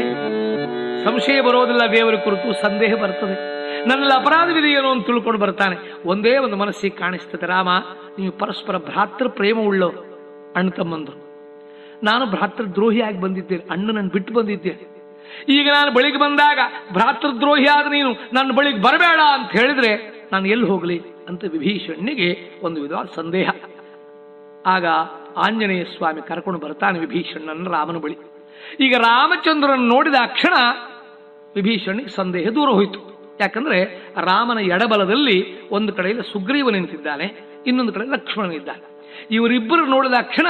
ಸಂಶಯ ಬರೋದಿಲ್ಲ ದೇವರ ಕುರಿತು ಸಂದೇಹ ಬರ್ತದೆ. ನನ್ನಲ್ಲಿ ಅಪರಾಧವಿದೆಯೇನೋ ಅಂತ ತಿಳ್ಕೊಂಡು ಬರ್ತಾನೆ. ಒಂದೇ ಒಂದು ಮನಸ್ಸಿಗೆ ಕಾಣಿಸ್ತದೆ, ರಾಮ, ನೀವು ಪರಸ್ಪರ ಭ್ರಾತೃ ಪ್ರೇಮ ಉಳ್ಳೋ ಅಣ್ಣ ತಮ್ಮಂದ್ರು. ನಾನು ಭ್ರಾತೃದ್ರೋಹಿಯಾಗಿ ಬಂದಿದ್ದೇನೆ, ಅಣ್ಣನನ್ನು ಬಿಟ್ಟು ಬಂದಿದ್ದೇನೆ. ಈಗ ನಾನು ಬಳಿಗೆ ಬಂದಾಗ ಭ್ರಾತೃದ್ರೋಹಿ ಆದ ನೀನು, ನನ್ನ ಬಳಿಗೆ ಬರಬೇಡ ಅಂತ ಹೇಳಿದ್ರೆ ನಾನು ಎಲ್ಲಿ ಹೋಗಲಿ ಅಂತ ವಿಭೀಷಣ್ಣಿಗೆ ಒಂದು ವಿಧವಾದ ಸಂದೇಹ. ಆಗ ಆಂಜನೇಯ ಸ್ವಾಮಿ ಕರ್ಕೊಂಡು ಬರ್ತಾನೆ ವಿಭೀಷಣನ ರಾಮನ ಬಳಿ. ಈಗ ರಾಮಚಂದ್ರನ ನೋಡಿದ ಕ್ಷಣ ವಿಭೀಷಣಿಗೆ ಸಂದೇಹ ದೂರ ಹೋಯಿತು. ಯಾಕಂದ್ರೆ ರಾಮನ ಎಡಬಲದಲ್ಲಿ ಒಂದು ಕಡೆಯಲ್ಲಿ ಸುಗ್ರೀವ ನಿಂತಿದ್ದಾನೆ, ಇನ್ನೊಂದು ಕಡೆ ಲಕ್ಷ್ಮಣನಿದ್ದಾನೆ. ಇವರಿಬ್ಬರು ನೋಡಿದ ಕ್ಷಣ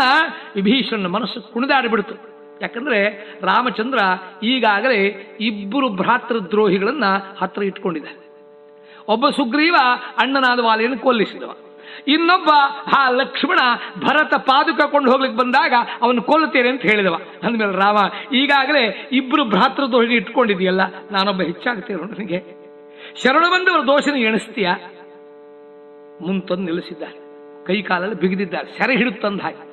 ವಿಭೀಷಣನ ಮನಸ್ಸು ಕುಣಿದಾಡಿಬಿಡ್ತು ಯಾಕಂದ್ರೆ ರಾಮಚಂದ್ರ ಈಗಾಗಲೇ ಇಬ್ಬರು ಭ್ರಾತೃದ್ರೋಹಿಗಳನ್ನ ಹತ್ರ ಇಟ್ಕೊಂಡಿದ್ದಾರೆ ಒಬ್ಬ ಸುಗ್ರೀವ ಅಣ್ಣನಾದ ವಾಲೆಯನ್ನು ಕೊಲ್ಲಿಸಿದವ. ಇನ್ನೊಬ್ಬ ಆ ಲಕ್ಷ್ಮಣ ಭರತ ಪಾದುಕ ಕೊಂಡು ಹೋಗ್ಲಿಕ್ಕೆ ಬಂದಾಗ ಅವನು ಕೊಲ್ಲುತ್ತೇನೆ ಅಂತ ಹೇಳಿದವ. ಅಂದಮೇಲೆ ರಾಮ, ಈಗಾಗಲೇ ಇಬ್ರು ಭ್ರಾತೃದ್ರೋಹಿ ಇಟ್ಕೊಂಡಿದೆಯಲ್ಲ ನಾನೊಬ್ಬ ಹೆಚ್ಚಾಗ್ತೇನೆ ನನಗೆ. ಶರಣ ಬಂದವರ ದೋಷನ ಎಣಿಸ್ತೀಯ? ಮುಂತಂದು ನಿಲ್ಲಿಸಿದ್ದಾರೆ. ಕೈ ಕಾಲಲ್ಲಿ ಬಿಗಿದಿದ್ದಾರೆ. ಸೆರೆ ಹಿಡುತ್ತಂದ ಹಾಗೆ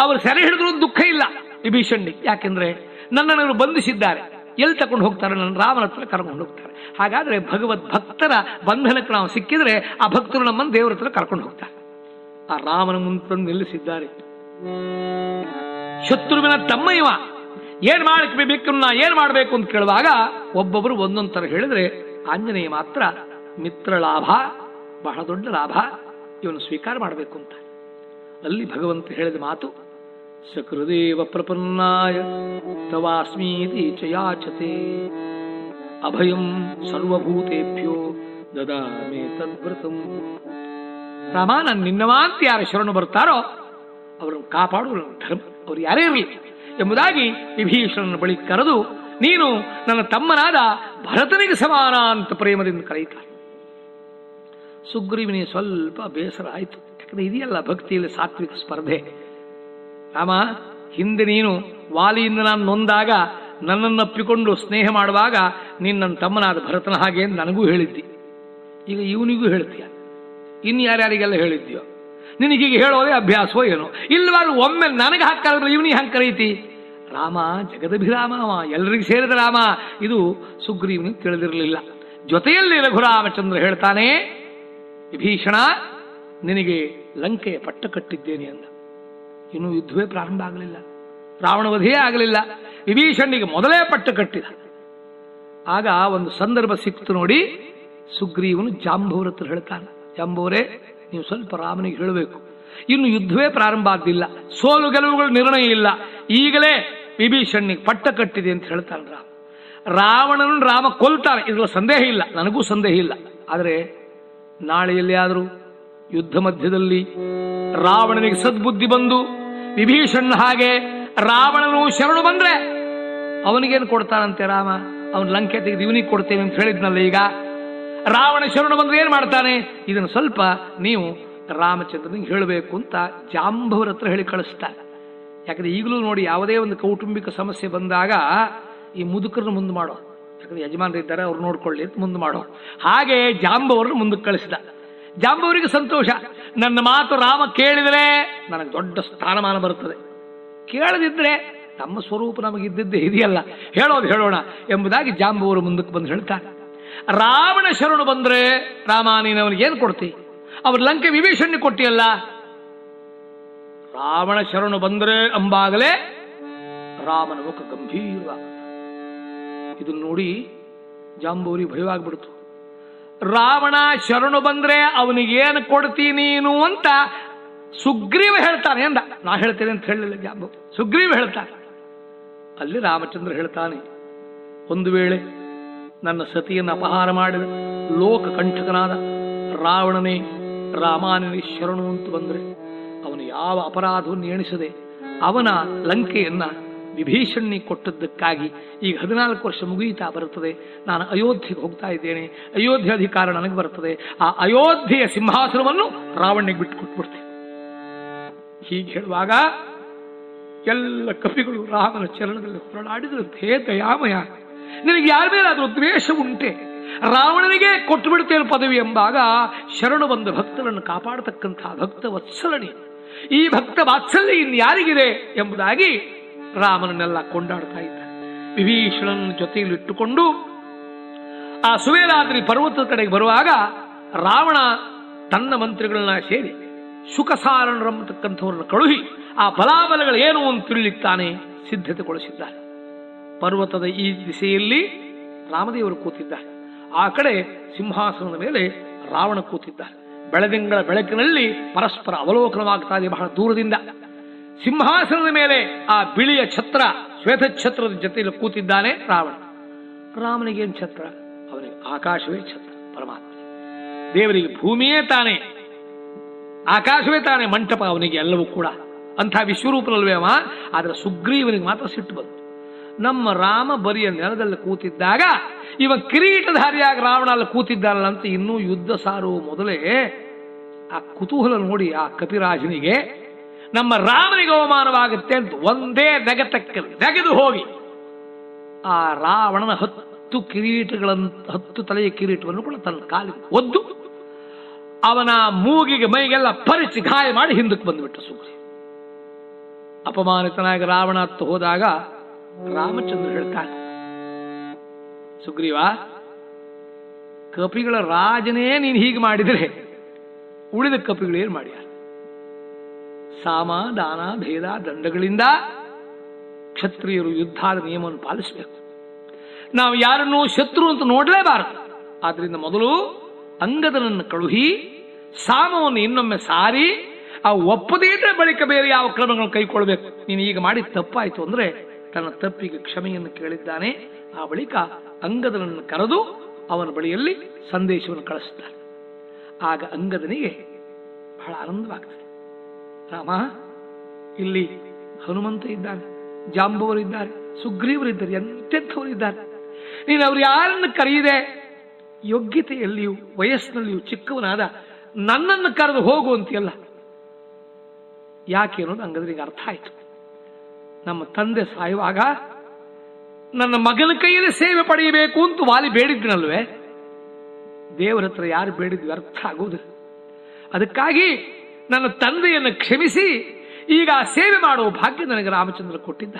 ಅವರು ಸೆರೆ ಹಿಡಿದ್ರು ದುಃಖ ವಿಭೀಷಣಿ ಯಾಕೆಂದ್ರೆ ನನ್ನನ್ನು ಬಂಧಿಸಿದ್ದಾರೆ. ಎಲ್ಲಿ ತಗೊಂಡು ಹೋಗ್ತಾರೆ? ನನ್ನ ರಾಮನ ಹತ್ರ ಕರ್ಕೊಂಡು ಹೋಗ್ತಾರೆ. ಹಾಗಾದ್ರೆ ಭಗವದ್ ಭಕ್ತರ ಬಂಧನಕ್ಕೆ ನಾವು ಸಿಕ್ಕಿದ್ರೆ ಆ ಭಕ್ತರು ನಮ್ಮನ್ನು ದೇವರ ಹತ್ರ ಕರ್ಕೊಂಡು ಹೋಗ್ತಾರೆ. ಆ ರಾಮನ ಮುಂದೆ ನಿಲ್ಲಿಸಿದ್ದಾರೆ. ಶತ್ರುವಿನ ತಮ್ಮ ಇವ ಏನ್ ಮಾಡಕ್ಕೆ ಬೇಕು ನಾ ಏನ್ ಮಾಡಬೇಕು ಅಂತ ಕೇಳುವಾಗ ಒಬ್ಬೊಬ್ಬರು ಒಂದೊಂದು ಹೇಳಿದ್ರೆ ಆಂಜನೇಯ ಮಾತ್ರ ಮಿತ್ರ ಲಾಭ, ಬಹಳ ದೊಡ್ಡ ಲಾಭ, ಇವನು ಸ್ವೀಕಾರ ಮಾಡಬೇಕು ಅಂತ. ಅಲ್ಲಿ ಭಗವಂತ ಹೇಳಿದ ಮಾತು ಸಕೃದೇವ ಪ್ರಪನ್ನಾಯ ತವಾಸ್ಮೀತಿ ಚ ಯಾಚತೆ ಅಭಯಂ ಸರ್ವಭೂತೇಭ್ಯೋ ದದಾಮೆ ತದ್ವ್ರತಂ ರಾಮ ನಾನು ಯಾರ ಯಾರು ಶರಣು ಬರ್ತಾರೋ ಅವರನ್ನು ಕಾಪಾಡು ಧರ್ಮ ಅವ್ರು ಯಾರೇ ಇರಲಿ ಎಂಬುದಾಗಿ ವಿಭೀಷಣನ ಬಳಿ ಕರೆದು ನೀನು ನನ್ನ ತಮ್ಮನಾದ ಭರತನಿಗೆ ಸಮಾನ ಅಂತ ಪ್ರೇಮದಿಂದ ಕರೆಯುತ್ತಾರೆ ಸುಗ್ರೀವನಿಗೆ ಸ್ವಲ್ಪ ಬೇಸರ ಆಯಿತು ಯಾಕಂದ್ರೆ ಇದೆಯಲ್ಲ ಭಕ್ತಿಯಲ್ಲಿ ಸಾತ್ವಿಕ ಸ್ಪರ್ಧೆ ರಾಮ ಹಿಂದೆ ನೀನು ವಾಲಿಯಿಂದ ನಾನು ನೊಂದಾಗ ನನ್ನನ್ನು ಅಪ್ಪಿಕೊಂಡು ಸ್ನೇಹ ಮಾಡುವಾಗ ನೀನು ನನ್ನ ತಮ್ಮನಾದ ಭರತನ ಹಾಗೆ ನನಗೂ ಹೇಳಿದ್ದಿ. ಈಗ ಇವನಿಗೂ ಹೇಳ್ತೀಯ? ಇನ್ನು ಯಾರ್ಯಾರಿಗೆಲ್ಲ ಹೇಳಿದ್ಯೋ? ನಿನಗೀಗ ಹೇಳೋದೇ ಅಭ್ಯಾಸವೋ ಏನೋ? ಇಲ್ಲವಾದ್ರೂ ಒಮ್ಮೆ ನನಗೆ ಹಾಕಲ್ಲ ಇವನಿಗೆ ಹಂಗೆ ಕರೀತಿ? ರಾಮ, ಜಗದಭಿರಾಮ ಎಲ್ಲರಿಗೂ ಸೇರಿದ ರಾಮ. ಇದು ಸುಗ್ರೀವನಿಗೆ ತಿಳಿದಿರಲಿಲ್ಲ. ಜೊತೆಯಲ್ಲಿ ರಘುರಾಮಚಂದ್ರ ಹೇಳ್ತಾನೆ, ವಿಭೀಷಣ, ನಿನಗೆ ಲಂಕೆಯ ಪಟ್ಟ ಕಟ್ಟಿದ್ದೇನೆ ಅಂದ. ಇನ್ನು ಯುದ್ಧವೇ ಪ್ರಾರಂಭ ಆಗಲಿಲ್ಲ. ರಾವಣವಧಿಯೇ ಆಗಲಿಲ್ಲ. ವಿಭೀಷಣಿಗೆ ಮೊದಲೇ ಪಟ್ಟ ಕಟ್ಟಿದ. ಆಗ ಒಂದು ಸಂದರ್ಭ ಸಿಕ್ತು ನೋಡಿ ಸುಗ್ರೀವನು ಜಾಂಬೂರ ಹತ್ರ ಹೇಳ್ತಾನೆ, ಜಾಂಬೂರೇ, ನೀವು ಸ್ವಲ್ಪ ರಾಮನಿಗೆ ಹೇಳಬೇಕು. ಇನ್ನು ಯುದ್ಧವೇ ಪ್ರಾರಂಭ ಆಗಲಿಲ್ಲ ಸೋಲು ಗೆಲುವುಗಳು ನಿರ್ಣಯ ಇಲ್ಲ. ಈಗಲೇ ವಿಭೀಷಣಿಗೆ ಪಟ್ಟ ಕಟ್ಟಿದೆ ಅಂತ ಹೇಳ್ತಾನೆ ರಾಮ. ರಾವಣನನ್ನು ರಾಮ ಕೊಲ್ತಾನೆ. ಇದರ ಸಂದೇಹ ಇಲ್ಲ. ನನಗೂ ಸಂದೇಹ ಇಲ್ಲ. ಆದರೆ ನಾಳೆ ಎಲ್ಲಿಯಾದರೂ ಯುದ್ಧ ಮಧ್ಯದಲ್ಲಿ ರಾವಣನಿಗೆ ಸದ್ಬುದ್ಧಿ ಬಂದು ವಿಭೀಷಣ ಹಾಗೆ ರಾವಣನು ಶರಣು ಬಂದ್ರೆ ಅವನಿಗೇನು ಕೊಡ್ತಾನಂತೆ ರಾಮ? ಅವನ ಲಂಕೆ ತೆಗೆದು ಇವನಿಗೆ ಕೊಡ್ತೇನೆ ಅಂತ ಹೇಳಿದ್ನಲ್ಲ ಈಗ. ರಾವಣ ಶರಣು ಬಂದ್ರೆ ಏನ್ ಮಾಡ್ತಾನೆ? ಇದನ್ನು ಸ್ವಲ್ಪ ನೀವು ರಾಮಚಂದ್ರನಿಗೆ ಹೇಳಬೇಕು ಅಂತ ಜಾಂಬವರ ಹತ್ರ ಹೇಳಿ ಕಳಿಸ್ತಾರೆ ಯಾಕಂದ್ರೆ ಈಗಲೂ ನೋಡಿ ಯಾವುದೇ ಒಂದು ಕೌಟುಂಬಿಕ ಸಮಸ್ಯೆ ಬಂದಾಗ ಈ ಮುದುಕರನ್ನು ಮುಂದೆ ಮಾಡೋ. ಯಾಕಂದ್ರೆ ಯಜಮಾನರು ಇದ್ದಾರೆ ಅವ್ರು ನೋಡ್ಕೊಳ್ಳಿ ಅಂತ ಮುಂದೆ ಮಾಡೋ. ಹಾಗೆ ಜಾಂಬವರನ್ನು ಮುಂದಕ್ಕೆ ಕಳಿಸಿದ. ಜಾಂಬವರಿಗೆ ಸಂತೋಷ. ನನ್ನ ಮಾತು ರಾಮ ಕೇಳಿದರೆ ನನಗೆ ದೊಡ್ಡ ಸ್ಥಾನಮಾನ ಬರುತ್ತದೆ. ಕೇಳದಿದ್ರೆ ತಮ್ಮ ಸ್ವರೂಪ ನಮಗಿದ್ದದ್ದೇ ಇದೆಯಲ್ಲ. ಹೇಳೋದು ಹೇಳೋಣ ಎಂಬುದಾಗಿ ಜಾಂಬವರು ಮುಂದಕ್ಕೆ ಬಂದು ಹೇಳ್ತಾರೆ ರಾವಣ ಶರಣು ಬಂದರೆ ರಾಮ ಏನು ಕೊಡ್ತಿ? ಅವ್ರ ಲಂಕೆ ವಿಭೀಷಣಿ ಕೊಟ್ಟಿಯಲ್ಲ. ರಾವಣ ಶರಣು ಬಂದರೆ ಅಂಬಾಗಲೇ ರಾಮನ ಮುಖ ಗಂಭೀರವಾಗುತ್ತೆ ಇದನ್ನು ನೋಡಿ ಜಾಂಬೂರಿ ಭಯವಾಗ್ಬಿಡ್ತು ರಾವಣ ಶರಣು ಬಂದ್ರೆ ಅವನಿಗೇನು ಕೊಡ್ತೀನಿ ನೀನು ಅಂತ ಸುಗ್ರೀವ ಹೇಳ್ತಾನೆ ಅಂದ ನಾ ಹೇಳ್ತೇನೆ ಅಂತ ಹೇಳಲಿಲ್ಲ ಜಾಂಬು. ಸುಗ್ರೀವ ಹೇಳ್ತಾನೆ. ಅಲ್ಲಿ ರಾಮಚಂದ್ರ ಹೇಳ್ತಾನೆ, ಒಂದು ವೇಳೆ ನನ್ನ ಸತಿಯನ್ನು ಅಪಹಾರ ಮಾಡಿದ ಲೋಕ ಕಂಠಕನಾದ ರಾವಣನೇ ರಾಮಾನನೇ ಶರಣು ಅಂತ ಬಂದ್ರೆ ಅವನು ಯಾವ ಅಪರಾಧವನ್ನು ಎಣಿಸದೆ ಅವನ ಲಂಕೆಯನ್ನ ವಿಭೀಷಣಿ ಕೊಟ್ಟದ್ದಕ್ಕಾಗಿ ಈಗ ಹದಿನಾಲ್ಕು ವರ್ಷ ಮುಗಿಯುತ್ತಾ ಬರುತ್ತದೆ. ನಾನು ಅಯೋಧ್ಯೆಗೆ ಹೋಗ್ತಾ ಇದ್ದೇನೆ. ಅಯೋಧ್ಯೆ ಅಧಿಕಾರ ನನಗೆ ಬರುತ್ತದೆ. ಆ ಅಯೋಧ್ಯೆಯ ಸಿಂಹಾಸನವನ್ನು ರಾವಣನಿಗೆ ಬಿಟ್ಟು ಕೊಟ್ಬಿಡ್ತೇನೆ ಹೀಗೆ ಹೇಳುವಾಗ ಎಲ್ಲ ಕಪಿಗಳು ರಾಮನ ಚರಣದಲ್ಲಿ ಹೊರಳಾಡಿದ್ರಂತೆ ಹೇ ದಯಾಮಯ, ನಿನಗೆ ಯಾರ ಮೇಲಾದರೂ ದ್ವೇಷ ಉಂಟೆ? ರಾವಣನಿಗೆ ಕೊಟ್ಟು ಬಿಡ್ತೇನೆ ಪದವಿ ಎಂಬಾಗ ಶರಣು ಬಂದ ಭಕ್ತರನ್ನು ಕಾಪಾಡತಕ್ಕಂತಹ ಭಕ್ತ ವತ್ಸಲನಿ. ಈ ಭಕ್ತ ವಾತ್ಸಲ್ಯ ಇನ್ಯಾರಿಗಿದೆ ಎಂಬುದಾಗಿ ರಾಮನನ್ನೆಲ್ಲ ಕೊಂಡಾಡ್ತಾ ಇದ್ದ. ವಿಭೀಷಣನ ಜೊತೆಯಲ್ಲಿ ಇಟ್ಟುಕೊಂಡು ಆ ಸುವೇರಾದ್ರಿ ಪರ್ವತದ ಕಡೆಗೆ ಬರುವಾಗ ರಾವಣ ತನ್ನ ಮಂತ್ರಿಗಳನ್ನ ಸೇರಿ ಸುಖಸಾರಣರಂಬತಕ್ಕಂಥವ್ರನ್ನ ಕಳುಹಿ ಆ ಬಲಾಬಲಗಳು ಏನು ಅಂತ ತಿಳಿಲಿಕ್ತಾನೆ ಸಿದ್ಧತೆಗೊಳಿಸಿದ್ದಾರೆ. ಪರ್ವತದ ಈ ದಿಸೆಯಲ್ಲಿ ರಾಮದೇವರು ಕೂತಿದ್ದಾರೆ. ಆ ಕಡೆ ಸಿಂಹಾಸನದ ಮೇಲೆ ರಾವಣ ಕೂತಿದ್ದಾರೆ. ಬೆಳದಿಂಗಳ ಬೆಳಕಿನಲ್ಲಿ ಪರಸ್ಪರ ಅವಲೋಕನವಾಗ್ತಾ ಇದೆ ಬಹಳ ದೂರದಿಂದ. ಸಿಂಹಾಸನದ ಮೇಲೆ ಆ ಬಿಳಿಯ ಛತ್ರ ಶ್ವೇತ ಛತ್ರದ ಜೊತೆಯಲ್ಲಿ ಕೂತಿದ್ದಾನೆ ರಾವಣ. ರಾಮನಿಗೇನು ಛತ್ರ? ಅವನಿಗೆ ಆಕಾಶವೇ ಛತ್ರ, ಪರಮಾತ್ಮ. ದೇವರಿಗೆ ಭೂಮಿಯೇ ತಾನೆ. ಆಕಾಶವೇ ತಾನೆ, ಮಂಟಪ ಅವನಿಗೆ ಎಲ್ಲವೂ ಕೂಡ. ಅಂಥ ಅವ? ಆದ್ರೆ ಸುಗ್ರೀವನಿಗೆ ಮಾತ್ರ ಸಿಟ್ಟು ಬಂತು. ನಮ್ಮ ರಾಮ ಬರಿಯ ನೆಲದಲ್ಲಿ ಕೂತಿದ್ದಾಗ, ಇವ ಕಿರೀಟಧಾರಿಯಾಗಿ ರಾವಣ ಅಲ್ಲಿ ಕೂತಿದ್ದಾನಲ್ಲ ಅಂತ ಇನ್ನೂ ಯುದ್ಧ ಸಾರುವ ಮೊದಲೇ ಆ ಕುತೂಹಲ ನೋಡಿ ಆ ಕಪಿರಾಜನಿಗೆ ನಮ್ಮ ರಾಮನಿಗೆ ಅವಮಾನವಾಗುತ್ತೆ ಅಂತ ಒಂದೇ ನೆಗತಕ್ಕೆ ನೆಗೆದು ಹೋಗಿ. ಆ ರಾವಣನ ಹತ್ತು ಕಿರೀಟಗಳನ್ನು ಹತ್ತು ತಲೆಯ ಕಿರೀಟವನ್ನು ಕೂಡ ತನ್ನ ಕಾಲಿಗೆ ಒದ್ದು ಅವನ ಮೂಗಿಗೆ ಮೈಗೆಲ್ಲ ಪರಿಚಿ ಗಾಯ ಮಾಡಿ ಹಿಂದಕ್ಕೆ ಬಂದುಬಿಟ್ಟ ಸುಗ್ರೀವ ಅಪಮಾನಿತನಾಗಿ ರಾವಣ ಹತ್ತು ಹೋದಾಗ ರಾಮಚಂದ್ರ ಹೇಳ್ತಾನೆ, ಸುಗ್ರೀವ, ಕಪಿಗಳ ರಾಜನೇ ನೀನು ಹೀಗೆ ಮಾಡಿದರೆ ಉಳಿದ ಕಪಿಗಳು ಏನು ಮಾಡ್ಯಾರ? ಸಾಮ ದಾನ ಭೇದ, ದಂಡಗಳಿಂದ ಕ್ಷತ್ರಿಯರು ಯುದ್ಧದ ನಿಯಮವನ್ನು ಪಾಲಿಸಬೇಕು. ನಾವು ಯಾರನ್ನೂ ಶತ್ರು ಅಂತ ನೋಡಲೇಬಾರದು. ಆದ್ರಿಂದ ಮೊದಲು ಅಂಗದನನ್ನು ಕಳುಹಿ, ಸಾಮವನ್ನು ಇನ್ನೊಮ್ಮೆ ಸಾರಿ, ಆ ಒಪ್ಪದೇ ಇದ್ರೆ ಬಳಿಕ ಬೇರೆ ಯಾವ ಕ್ರಮಗಳನ್ನು ಕೈಕೊಳ್ಬೇಕು ನೀನು ಈಗ ಮಾಡಿ ತಪ್ಪಾಯಿತು ಅಂದ್ರೆ ತನ್ನ ತಪ್ಪಿಗೆ ಕ್ಷಮೆಯನ್ನು ಕೇಳಿದ್ದಾನೆ. ಆ ಬಳಿಕ ಅಂಗದನನ್ನು ಕರೆದು ಅವನ ಬಳಿಯಲ್ಲಿ ಸಂದೇಶವನ್ನು ಕಳಿಸುತ್ತಾನೆ ಆಗ ಅಂಗದನಿಗೆ ಬಹಳ ಆನಂದವಾಗ್ತದೆ. ರಾಮ, ಇಲ್ಲಿ ಹನುಮಂತ ಇದ್ದಾನೆ ಇದ್ದಾರೆ ಸುಗ್ರೀವರಿದ್ದಾರೆ ಎಂತೆಂಥವರಿದ್ದಾರೆ ನೀನು ಅವ್ರು ಯಾರನ್ನು ಕರೆಯದೆ ಯೋಗ್ಯತೆಯಲ್ಲಿಯೂ ವಯಸ್ಸಿನಲ್ಲಿಯೂ ಚಿಕ್ಕವನಾದ ನನ್ನನ್ನು ಕರೆದು ಹೋಗು ಅಂತೀಯಲ್ಲ? ಯಾಕೆ ಅನ್ನೋದು ಅಂಗದನಿಗೆ ಅರ್ಥ ಆಯ್ತು. ನಮ್ಮ ತಂದೆ ಸಾಯುವಾಗ ನನ್ನ ಮಗನ ಕೈಯಲ್ಲಿ ಸೇವೆ ಪಡೆಯಬೇಕು ಅಂತ ವಾಲಿ ಬೇಡಿದ್ನಲ್ವೇ? ದೇವರ ಹತ್ರ ಯಾರು ಬೇಡಿದ್ವಿ ಅರ್ಥ ಆಗುವುದು ಅದಕ್ಕಾಗಿ ನನ್ನ ತಂದೆಯನ್ನು ಕ್ಷಮಿಸಿ, ಈಗ ಸೇವೆ ಮಾಡುವ ಭಾಗ್ಯ ನನಗೆ ರಾಮಚಂದ್ರ ಕೊಟ್ಟಿದ್ದ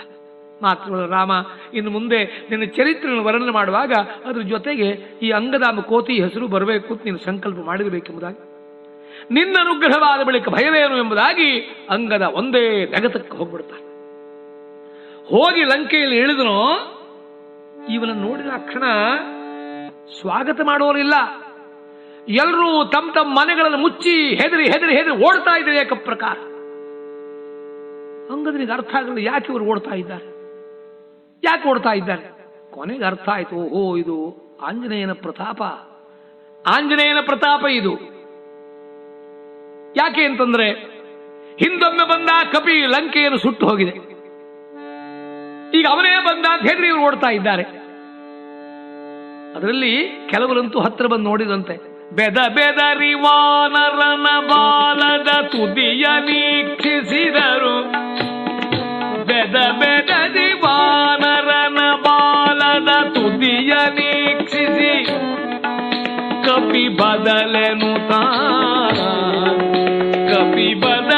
ಮಾತೃ ರಾಮ, ಇನ್ನು ಮುಂದೆ ನಿನ್ನ ಚರಿತ್ರೆಯನ್ನು ವರ್ಣನೆ ಮಾಡುವಾಗ ಅದ್ರ ಜೊತೆಗೆ ಈ ಅಂಗದಾಮ ಕೋತಿ ಹೆಸರು ಬರಬೇಕು ಅಂತ ನೀನು ಸಂಕಲ್ಪ ಮಾಡಿರಬೇಕೆಂಬುದಾಗಿ. ನಿನ್ನ ಅನುಗ್ರಹವಾದ ಬಳಿಕ ಭಯವೇನು ಎಂಬುದಾಗಿ ಅಂಗದ ಒಂದೇ ರಗತಕ್ಕೆ ಹೋಗ್ಬಿಡ್ತಾನೆ. ಹೋಗಿ ಲಂಕೆಯಲ್ಲಿ ಇಳಿದನು, ಇವನನ್ನು ನೋಡಿದ ಕ್ಷಣ ಸ್ವಾಗತ ಮಾಡೋರಿಲ್ಲ ಎಲ್ಲರೂ ತಮ್ಮ ತಮ್ಮ ಮನೆಗಳನ್ನು ಮುಚ್ಚಿ ಹೆದರಿ ಹೆದರಿ ಹೆದರಿ ಓಡ್ತಾ ಇದ್ದಾರೆ ಏಕ ಪ್ರಕಾರ. ಅಂಗದನಿಗೆ ಅರ್ಥ ಆಗಲಿಲ್ಲ ಯಾಕೆ ಇವರು ಓಡ್ತಾ ಇದ್ದಾರೆ? ಯಾಕೆ ಓಡ್ತಾ ಇದ್ದಾರೆ? ಕೊನೆಗೆ ಅರ್ಥ ಆಯ್ತು, ಓಹೋ, ಇದು ಆಂಜನೇಯನ ಪ್ರತಾಪ. ಆಂಜನೇಯನ ಪ್ರತಾಪ ಇದು. ಯಾಕೆ ಅಂತಂದ್ರೆ ಹಿಂದೊಮ್ಮೆ ಬಂದ ಕಪಿ ಲಂಕೆಯನ್ನು ಸುಟ್ಟು ಹೋಗಿದೆ. ಈಗ ಅವನೇ ಬಂದ ಅಂತ ಹೆದರಿ ಇವರು ಓಡ್ತಾ ಇದ್ದಾರೆ. ಅದರಲ್ಲಿ ಕೆಲವರಂತೂ ಹತ್ರ ಬಂದು ನೋಡಿದಂತೆ. ಬೆದ ಬೆದರಿ ವಾನರನ ಬಾಲದ ತುದಿಯ ನೀಕ್ಷಿಸಿದರು ಬೆದ ಬೆದರಿ ವಾನರನ ಬಾಲದ ತುದಿಯ ನೀಕ್ಷಿಸಿ ಕಪಿ ಬದಲೆನುತ ಕಪಿ ಬದಲೆನುತ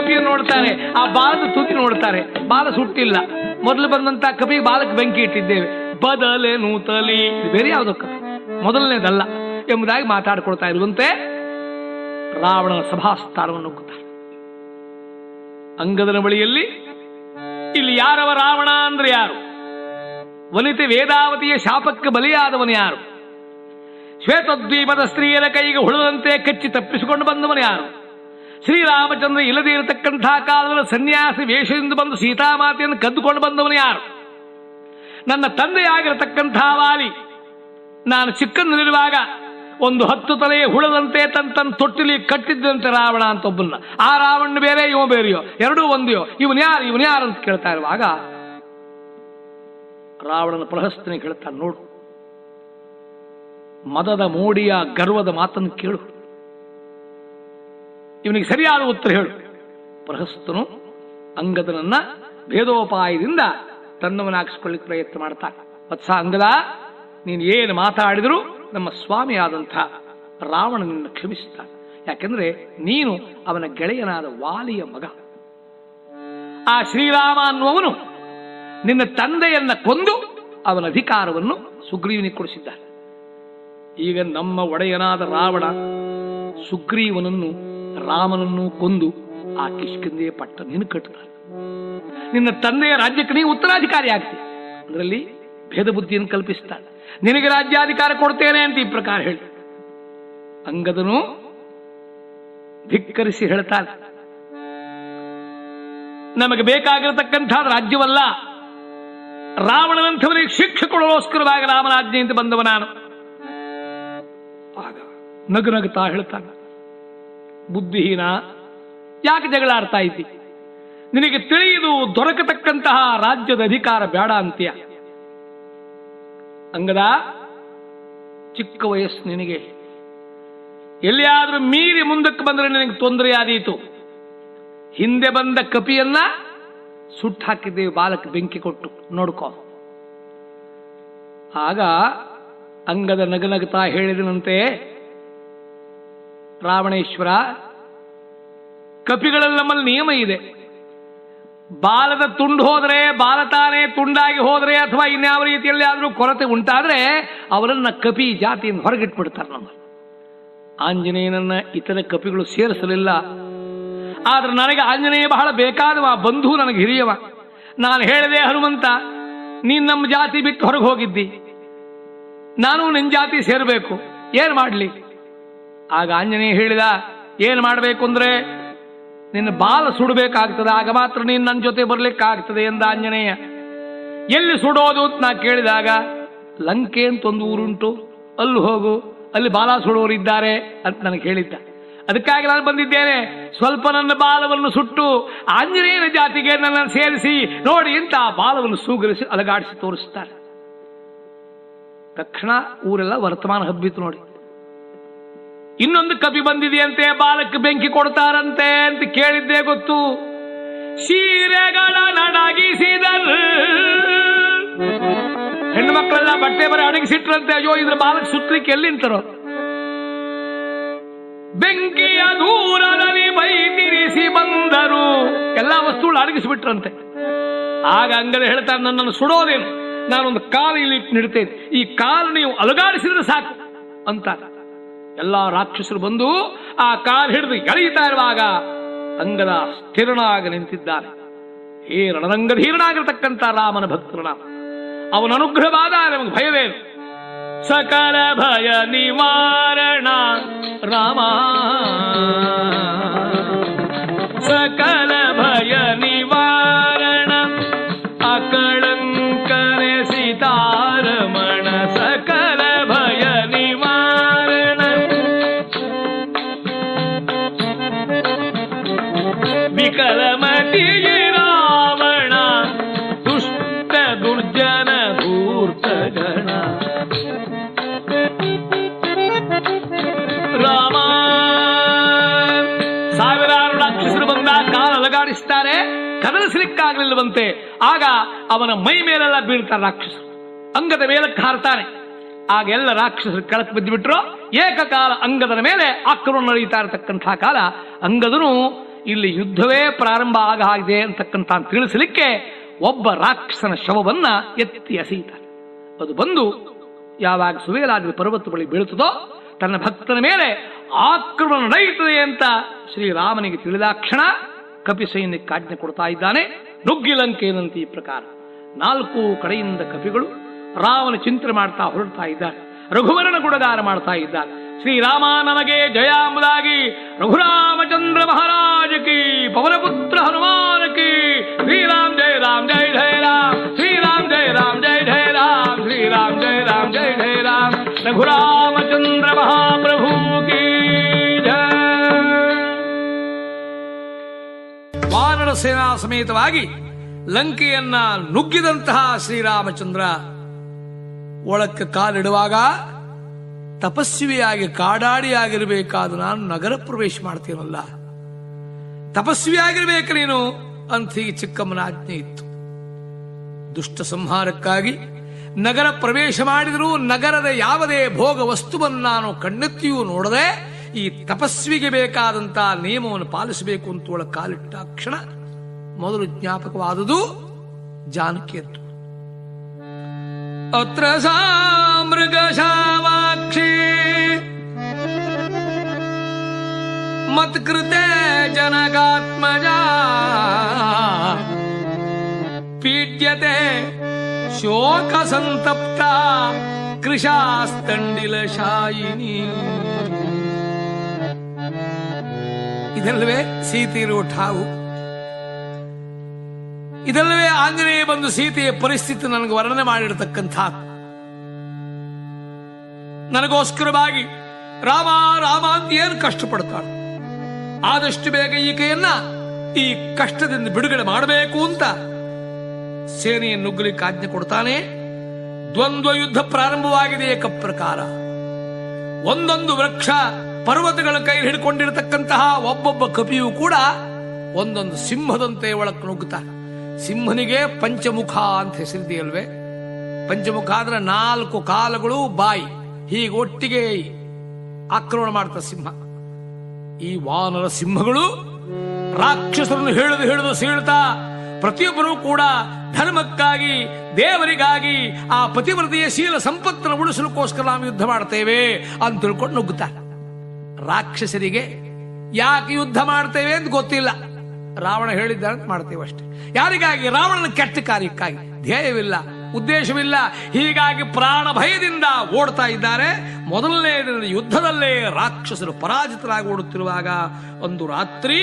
ಬಂದ ನೋಡ್ತಾರೆ, ಆ ಬಾಲದ ತುದಿ ನೋಡ್ತಾರೆ, ಬಾಲ ಸುಟ್ಟಿಲ್ಲ. ಮೊದಲು ಬಂದಂತ ಕಪಿ ಬಾಲಕ್ಕೆ ಬೆಂಕಿ ಇಟ್ಟಿದ್ದೇವೆ. ಬದಲೆ ನೂತಲಿ. ಬೇರೆ ಯಾವುದೋ ಕಪಿ. ಮೊದಲನೇದಲ್ಲ ಎಂಬುದಾಗಿ ಮಾತಾಡಿಕೊಳ್ತಾ ಇರುವಂತೆ ರಾವಣನ ಸಭಾಸ್ಥಾನವನ್ನು ಅಂಗದನ ಬಳಿಯಲ್ಲಿ ಇಲ್ಲಿ ಯಾರವ ರಾವಣ ಅಂದ್ರೆ ಯಾರು? ವನಿತೆ ವೇದಾವತಿಯ ಶಾಪಕ್ಕೆ ಬಲಿಯಾದವನು ಯಾರು? ಶ್ವೇತದ್ವೀಪದ ಸ್ತ್ರೀಯರ ಕೈಗೆ ಹುಳದಂತೆ ಕಚ್ಚಿ ತಪ್ಪಿಸಿಕೊಂಡು ಬಂದವನು ಯಾರು? ಶ್ರೀರಾಮಚಂದ್ರ ಇಲ್ಲದೇ ಇರತಕ್ಕಂಥ ಕಾಲದಲ್ಲಿ ಸನ್ಯಾಸಿ ವೇಷದಿಂದ ಬಂದು ಸೀತಾಮಾತೆಯನ್ನು ಕದ್ದುಕೊಂಡು ಬಂದವನು ಯಾರು? ನನ್ನ ತಂದೆಯಾಗಿರತಕ್ಕಂಥ ವಾಲಿ, ನಾನು ಚಿಕ್ಕಂದಿರುವಾಗ ಒಂದು ಹತ್ತು ತಲೆಯ ಹುಳದಂತೆ ತನ್ನ ತನ್ನ ತೊಟ್ಟಿಲಿ ಕಟ್ಟಿದ್ದಂತೆ ರಾವಣ ಅಂತ ಒಬ್ಬನ್ನ ಆ ರಾವಣ ಬೇರೆ, ಇವ ಬೇರೆಯೋ? ಎರಡೂ ಒಂದೆಯೋ? ಇವನ್ ಯಾರು? ಇವನ್ ಯಾರು ಅಂತ ಕೇಳ್ತಾ ಇರುವಾಗ ರಾವಣನ ಪ್ರಹಸ್ತನಿ ಕೇಳ್ತಾನೆ, ನೋಡು, ಮದದ ಮೋಡಿಯ ಗರ್ವದ ಮಾತನ್ನು ಕೇಳು. ಇವನಿಗೆ ಸರಿಯಾದ ಉತ್ತರ ಹೇಳು. ಪ್ರಹಸ್ತನು ಅಂಗದನನ್ನ ಭೇದೋಪಾಯದಿಂದ ತನ್ನವನಾಗಿಸ್ಕೊಳ್ಳಿಕ್ಕೆ ಪ್ರಯತ್ನ ಮಾಡ್ತಾನೆ. ವತ್ಸ ಅಂಗದ, ನೀನು ಏನು ಮಾತಾಡಿದರೂ ನಮ್ಮ ಸ್ವಾಮಿಯಾದಂಥ ರಾವಣನನ್ನು ಕ್ಷಮಿಸುತ್ತಾನೆ ಯಾಕೆಂದ್ರೆ ನೀನು ಅವನ ಗೆಳೆಯನಾದ ವಾಲಿಯ ಮಗ. ಆ ಶ್ರೀರಾಮ ಅನ್ನುವವನು ನಿನ್ನ ತಂದೆಯನ್ನ ಕೊಂದು ಅವನ ಅಧಿಕಾರವನ್ನು ಸುಗ್ರೀವನಿಗೆ ಕೊಡಿಸಿದ್ದಾನೆ. ಈಗ ನಮ್ಮ ಒಡೆಯನಾದ ರಾವಣ ಸುಗ್ರೀವನನ್ನು ರಾಮನನ್ನು ಕೊಂದು ಆ ಕಿಷ್ಕಂದೆಯ ಪಟ್ಟ ನಿನ್ನ ಕಟ್ಟುತ್ತಾನೆ ನಿನ್ನ ತಂದೆಯ ರಾಜ್ಯಕ್ಕೆ ನೀ ಉತ್ತರಾಧಿಕಾರಿ ಆಗ್ತಿ. ಅದರಲ್ಲಿ ಭೇದ ಬುದ್ಧಿಯನ್ನು ಕಲ್ಪಿಸ್ತಾಳೆ. ನಿನಗೆ ರಾಜ್ಯಾಧಿಕಾರ ಕೊಡ್ತೇನೆ ಅಂತ ಈ ಪ್ರಕಾರ ಹೇಳಿ. ಅಂಗದನು ಧಿಕ್ಕರಿಸಿ ಹೇಳ್ತಾನೆ. ನಮಗೆ ಬೇಕಾಗಿರತಕ್ಕಂಥ ರಾಜ್ಯವಲ್ಲ. ರಾವಣನಂಥವನಿಗೆ ಶಿಕ್ಷೆ ಕೊಡೋಸ್ಕರವಾಗಿ ರಾಮರಾಜ್ಞೆಯಿಂದ ಬಂದವ ನಾನು. ಆಗ ನಗು ನಗುತ್ತಾ ಹೇಳ್ತಾನೆ. ಬುದ್ಧಿಹೀನ. ಯಾಕೆ ಜಗಳ ಆಡ್ತಾ ಇದ್ದಿ? ನಿನಗೆ ತಿಳಿಯುದು ದೊರಕತಕ್ಕಂತಹ ರಾಜ್ಯದ ಅಧಿಕಾರ ಬೇಡ ಅಂತೀಯ. ಅಂಗದ ಚಿಕ್ಕ ವಯಸ್ಸು ನಿನಗೆ. ಎಲ್ಲಿಯಾದರೂ ಮೀರಿ ಮುಂದಕ್ಕೆ ಬಂದರೆ ನಿನಗೆ ತೊಂದರೆ ಆದೀತು. ಹಿಂದೆ ಬಂದ ಕಪಿಯನ್ನ ಸುಟ್ಟು ಹಾಕಿದ್ದೇವೆ ಬಾಲಕ ಬೆಂಕಿ ಕೊಟ್ಟು. ನೋಡ್ಕೋ. ಆಗ ಅಂಗದ ನಗನಗುತ್ತಾ ಹೇಳಿದನಂತೆ ರಾವಣೇಶ್ವರ, ಕಪಿಗಳಲ್ಲಿ ನಮ್ಮಲ್ಲಿ ನಿಯಮ ಇದೆ. ಬಾಲದ ತುಂಡು ಹೋದರೆ ಬಾಲ ತಾನೇ ತುಂಡಾಗಿ ಹೋದರೆ ಅಥವಾ ಇನ್ಯಾವ ರೀತಿಯಲ್ಲಿ ಆದರೂ ಕೊರತೆ ಉಂಟಾದರೆ ಅವರನ್ನು ಕಪಿ ಜಾತಿಯಿಂದ ಹೊರಗಿಟ್ಬಿಡ್ತಾರೆ ನಮ್ಮ. ಆಂಜನೇಯನನ್ನ ಇತರ ಕಪಿಗಳು ಸೇರಿಸಲಿಲ್ಲ. ಆದರೆ ನನಗೆ ಆಂಜನೇಯ ಬಹಳ ಬೇಕಾದವ ಬಂಧು ನನಗೆ ಹಿರಿಯವ. ನಾನು ಹೇಳಿದೆ, ಹನುಮಂತ, ನೀನು ನಮ್ಮ ಜಾತಿ ಬಿಟ್ಟು ಹೊರಗೆ ಹೋಗಿದ್ದಿ. ನಾನು ನಿನ್ನ ಜಾತಿ ಸೇರಬೇಕು. ಏನು ಮಾಡ್ಲಿ? ಆಗ ಆಂಜನೇಯ ಹೇಳಿದ, ಏನ್ ಮಾಡಬೇಕು ಅಂದ್ರೆ, ನಿನ್ನ ಬಾಲ ಸುಡಬೇಕಾಗ್ತದೆ, ಆಗ ಮಾತ್ರ ನೀನು ನನ್ನ ಜೊತೆ ಬರ್ಲಿಕ್ಕಾಗ್ತದೆ ಎಂದ ಆಂಜನೇಯ. ಎಲ್ಲಿ ಸುಡೋದು ಅಂತ ನಾ ಕೇಳಿದಾಗ, ಲಂಕೆ ಅಂತ ಒಂದು ಊರುಂಟು, ಅಲ್ಲಿ ಹೋಗು, ಅಲ್ಲಿ ಬಾಲ ಸುಡೋರಿದ್ದಾರೆ ಅಂತ ನನಗೆ ಹೇಳಿದ್ದ. ಅದಕ್ಕಾಗಿ ನಾನು ಬಂದಿದ್ದೇನೆ, ಸ್ವಲ್ಪ ನನ್ನ ಬಾಲವನ್ನು ಸುಟ್ಟು, ಆಂಜನೇಯನ ಜಾತಿಗೆ ನನ್ನನ್ನು ಸೇರಿಸಿ, ನೋಡಿ ಅಂತ ಆ ಬಾಲವನ್ನು ಸೂಗರಿಸಿ, ಅಲಗಾಡಿಸಿ ತೋರಿಸ್ತಾರೆ. ತಕ್ಷಣ ಊರೆಲ್ಲ ವರ್ತಮಾನ ಹಬ್ಬಿತು ನೋಡಿ. ಇನ್ನೊಂದು ಕಪಿ ಬಂದಿದೆಯಂತೆ, ಬಾಲಕ ಬೆಂಕಿ ಕೊಡ್ತಾರಂತೆ ಅಂತ ಕೇಳಿದ್ದೆ ಗೊತ್ತು. ಸೀರೆಗಳ ನಡಗಿಸಿದರು ಹೆಣ್ಣು ಮಕ್ಕಳೆಲ್ಲ ಬಟ್ಟೆ ಬರೆ ಅಡಗಿಸಿಟ್ರಂತೆ, ಅಯ್ಯೋ, ಇದ್ರ ಬಾಲಕ್ ಸುತ್ತಲಿಕ್ಕೆ ಎಲ್ಲಿಂತರೋ ಬೆಂಕಿಯ ದೂರದಲ್ಲಿ ಬೈ ತಿರಿಸಿ ಬಂದರು. ಎಲ್ಲಾ ವಸ್ತುಗಳು ಅಡಗಿಸಿಬಿಟ್ರಂತೆ. ಆಗ ಅಂಗದ ಹೇಳ್ತಾರೆ ನನ್ನನ್ನು ಸುಡೋದೇನು? ನಾನೊಂದು ಕಾಲು ಇಲ್ಲಿ ನಿಡ್ತೇನೆ. ಈ ಕಾಲು ನೀವು ಅಲುಗಾಡಿಸಿದ್ರೆ ಸಾಕು ಅಂತಾರೆ ಎಲ್ಲಾ ರಾಕ್ಷಸರು ಬಂದು ಆ ಕಾಲು ಹಿಡಿದು ಎಳೆಯುತ್ತಾ ಇರುವಾಗ ಅಂಗದ ಸ್ಥಿರನಾಗಿ ನಿಂತಿದ್ದಾನೆ ಹೇ ರಣರಂಗಧೀರನಾಗಿರ್ತಕ್ಕಂಥ ರಾಮನ ಭಕ್ತರಣ ಅವನ ಅನುಗ್ರಹವಾದ ನಮಗೆ ಭಯವೇನು? ಸಕಲ ಭಯ ನಿವಾರಣ ರಾಮ. ಕದಲಿಸಲಿಕ್ಕಾಗಲಿಲ್ಲವಂತೆ ಆಗ ಅವನ ಮೈ ಮೇಲೆಲ್ಲ ಬೀಳ್ತಾರೆ ರಾಕ್ಷಸರು. ಅಂಗದ ಮೇಲೆ ಹಾರ್ತಾನೆ ಆಗ ಎಲ್ಲ ರಾಕ್ಷಸರು ಕೆಳಕ್ಕೆ ಬಿದ್ದುಬಿಟ್ರು ಏಕಕಾಲ ಅಂಗದನ ಮೇಲೆ ಆಕ್ರಮಣ ನಡೀತಾ ಇರತಕ್ಕಂತಹ ಕಾಲ ಅಂಗದನು ಇಲ್ಲಿ ಯುದ್ಧವೇ ಪ್ರಾರಂಭ ಆಗ ಆಗಿದೆ ಅಂತಕ್ಕಂಥ ತಿಳಿಸಲಿಕ್ಕೆ ಒಬ್ಬ ರಾಕ್ಷಸನ ಶವವನ್ನ ಎತ್ತಿ ಎಸೆಯುತ್ತಾರೆ ಅದು ಬಂದು ಯಾವಾಗ ಸುವೇಲಾದ್ರಿ ಪರ್ವತ ಬಳಿ ಬೀಳುತ್ತದೋ ತನ್ನ ಭಕ್ತನ ಮೇಲೆ ಆಕ್ರಮಣ ನಡೆಯುತ್ತದೆ ಅಂತ ಶ್ರೀರಾಮನಿಗೆ ತಿಳಿದಾಕ್ಷಣ ಕಪಿ ಸೈನ್ಯಕ್ಕೆ ಆಜ್ಞೆ ಕೊಡ್ತಾ ಇದ್ದಾನೆ. ನುಗ್ಗಿಲಂಕೇನಂತೆ ಈ ಪ್ರಕಾರ ನಾಲ್ಕು ಕಡೆಯಿಂದ ಕಪಿಗಳು ರಾವಣ ಚಿಂತನೆ ಮಾಡ್ತಾ ಹೊರಡ್ತಾ ಇದ್ದಾರೆ, ರಘುವರನ ಗುಡಗಾರ ಮಾಡ್ತಾ ಇದ್ದಾರೆ. ಶ್ರೀರಾಮ ನಮಗೆ ಜಯ ಎಂಬುದಾಗಿ ರಘುರಾಮಚಂದ್ರ ಮಹಾರಾಜ ಕಿ ಪವನಪುತ್ರ ಹನುಮಾನ ಕಿ, ಶ್ರೀರಾಮ್ ಜಯ ರಾಮ್ ಜಯ ಜಯ ರಾಮ್, ಶ್ರೀರಾಮ್ ಜಯ ರಾಮ್ ಜಯ ಜಯ ರಾಮ್, ಶ್ರೀರಾಮ್ ಜಯ ರಾಮ್ ಜಯ ಜಯ ರಾಮ್ ರಘುರಾಮಚಂದ್ರ ಸೇನಾ ಸಮೇತವಾಗಿ ಲಂಕೆಯನ್ನ ನುಗ್ಗಿದಂತಹ ಶ್ರೀರಾಮಚಂದ್ರ ಒಳಕ್ಕೆ ಕಾಲಿಡುವಾಗ ತಪಸ್ವಿಯಾಗಿ ಕಾಡಾಡಿಯಾಗಿರಬೇಕಾದ ನಾನು ನಗರ ಪ್ರವೇಶ ಮಾಡ್ತೀನಲ್ಲ. ತಪಸ್ವಿಯಾಗಿರ್ಬೇಕು ನೀನು ಅಂತ ಹೀಗೆ ಚಿಕ್ಕಮ್ಮನ ಆಜ್ಞೆ ಇತ್ತು. ದುಷ್ಟ ಸಂಹಾರಕ್ಕಾಗಿ ನಗರ ಪ್ರವೇಶ ಮಾಡಿದರೂ ನಗರದ ಯಾವುದೇ ಭೋಗ ವಸ್ತುವನ್ನು ನಾನು ಕಣ್ಣೆತ್ತಿಯೂ ನೋಡದೆ ಈ ತಪಸ್ವಿಗೆ ಬೇಕಾದಂತಹ ನಿಯಮವನ್ನು ಪಾಲಿಸಬೇಕು ಅಂತ ಒಳ ಕಾಲಿಟ್ಟ ಕ್ಷಣ ಮೊದಲು ಜ್ಞಾಪಕವಾದುದು ಜಾನಕಿಯದ್ದು ಅತ್ರ ಸಾಮೃಗಶಾವಾಕ್ಷಿ ಮತ್ಕೃತೆ ಜನಗಾತ್ಮಜ ಪೀಡ್ಯತೆ ಶೋಕ ಸಂತಪ್ತ ಕೃಷಾಸ್ತಂಡಿಲ ಶಾಯಿನಿ ಇದಲ್ಲವೇ ಸೀತೆ ಇರುವ ಠಾವು ಇದಲ್ಲವೇ ಆಂಜನೇಯ ಬಂದು ಸೀತೆಯ ಪರಿಸ್ಥಿತಿ ನನಗೆ ವರ್ಣನೆ ಮಾಡಿರತಕ್ಕಂಥ. ನನಗೋಸ್ಕರವಾಗಿ ರಾಮ ರಾಮ ಅಂತ ಏನು ಕಷ್ಟಪಡ್ತಾಳೆ? ಆದಷ್ಟು ಬೇಗ ಈಕೆಯನ್ನ ಈ ಕಷ್ಟದಿಂದ ಬಿಡುಗಡೆ ಮಾಡಬೇಕು ಅಂತ ಸೇನೆಯನ್ನು ನುಗ್ಗಲಿಕ್ಕೆ ಆಜ್ಞೆ ಕೊಡ್ತಾನೆ. ದ್ವಂದ್ವ ಯುದ್ಧ ಪ್ರಾರಂಭವಾಗಿದೆ ಏಕ ಪ್ರಕಾರ. ಒಂದೊಂದು ವೃಕ್ಷ ಪರ್ವತಗಳ ಕೈ ಹಿಡ್ಕೊಂಡಿರತಕ್ಕಂತಹ ಒಬ್ಬೊಬ್ಬ ಕಪಿಯು ಕೂಡ ಒಂದೊಂದು ಸಿಂಹದಂತೆ ಒಳಕ್ಕೆ ನುಗ್ಗುತ್ತಾರೆ ಸಿಂಹನಿಗೆ ಪಂಚಮುಖ ಅಂತ ಹೆಸರಿದೆಯಲ್ವೇ? ಪಂಚಮುಖ ಅಂದ್ರೆ ನಾಲ್ಕು ಕಾಲುಗಳು ಬಾಯಿ, ಹೀಗೆ ಒಟ್ಟಿಗೆ ಆಕ್ರಮಣ ಮಾಡ್ತ ಸಿಂಹ. ಈ ವಾನರ ಸಿಂಹಗಳು ರಾಕ್ಷಸರನ್ನು ಹೇಳದು ಹೇಳದು ಸೀಳ್ತಾ ಪ್ರತಿಯೊಬ್ಬರೂ ಕೂಡ ಧರ್ಮಕ್ಕಾಗಿ, ದೇವರಿಗಾಗಿ ಆ ಪತಿವ್ರತೆಯ ಶೀಲ ಸಂಪತ್ತನ್ನು ಉಳಿಸಲಿಕ್ಕೋಸ್ಕರ ನಾವು ಯುದ್ಧ ಮಾಡ್ತೇವೆ ಅಂತ ತಿಳ್ಕೊಂಡು ನುಗ್ಗುತ್ತಾರೆ. ರಾಕ್ಷಸರಿಗೆ ಯಾಕೆ ಯುದ್ಧ ಮಾಡ್ತೇವೆ ಅಂತ ಗೊತ್ತಿಲ್ಲ. ರಾವಣ ಹೇಳಿದ್ದಂತ ಮಾಡ್ತೇವೆ ಅಷ್ಟೇ. ಯಾರಿಗಾಗಿ? ರಾವಣನ ಕೆಟ್ಟ ಕಾರ್ಯಕ್ಕಾಗಿ. ಧ್ಯೇಯವಿಲ್ಲ, ಉದ್ದೇಶವಿಲ್ಲ. ಹೀಗಾಗಿ ಪ್ರಾಣ ಭಯದಿಂದ ಓಡ್ತಾ ಇದ್ದಾರೆ. ಮೊದಲನೇ ದಿನದ ಯುದ್ಧದಲ್ಲೇ ರಾಕ್ಷಸರು ಪರಾಜಿತರಾಗಿ ಓಡುತ್ತಿರುವಾಗ ಒಂದು ರಾತ್ರಿ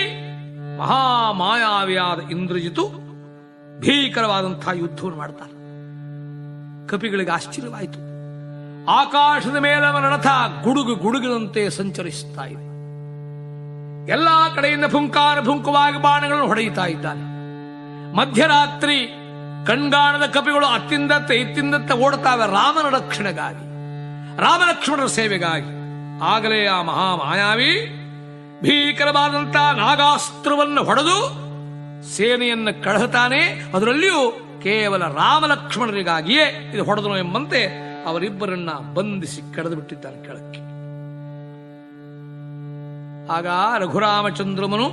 ಮಹಾಮಾಯಾವಿಯಾದ ಇಂದ್ರಜಿತು ಭೀಕರವಾದಂತಹ ಯುದ್ಧವನ್ನು ಮಾಡ್ತಾರೆ ಕಪಿಗಳಿಗೆ ಆಶ್ಚರ್ಯವಾಯಿತು. ಆಕಾಶದ ಮೇಲೆ ಅವನ ರಥ ಗುಡುಗು ಗುಡುಗಿನಂತೆ ಸಂಚರಿಸುತ್ತಾ ಇದೆ. ಎಲ್ಲಾ ಕಡೆಯಿಂದ ಪುಂಕಾರ ಭುಂಕವಾಗಿ ಬಾಣಗಳನ್ನು ಹೊಡೆಯುತ್ತಾ ಇದ್ದಾನೆ. ಮಧ್ಯರಾತ್ರಿ ಕಣ್ಗಾಣದ ಕಪಿಗಳು ಅತ್ತಿಂದತ್ತ ಇತ್ತಿಂದತ್ತ ಓಡುತ್ತಾವೆ ರಾಮನ ರಕ್ಷಣೆಗಾಗಿ ರಾಮಲಕ್ಷ್ಮಣರ ಸೇವೆಗಾಗಿ. ಆಗಲೇ ಆ ಮಹಾಮಾಯಾವಿ ಭೀಕರವಾದಂತಹ ನಾಗಾಸ್ತ್ರವನ್ನು ಹೊಡೆದು ಸೇನೆಯನ್ನು ಕಳಹತಾನೆ ಅದರಲ್ಲಿಯೂ ಕೇವಲ ರಾಮಲಕ್ಷ್ಮಣರಿಗಾಗಿಯೇ ಇದು ಹೊಡೆದನು ಎಂಬಂತೆ ಅವರಿಬ್ಬರನ್ನ ಬಂಧಿಸಿ ಕಳೆದು ಬಿಟ್ಟಿದ್ದಾರೆ ಕೆಳಕ್ಕೆ. ಆಗ ರಘುರಾಮಚಂದ್ರಮನು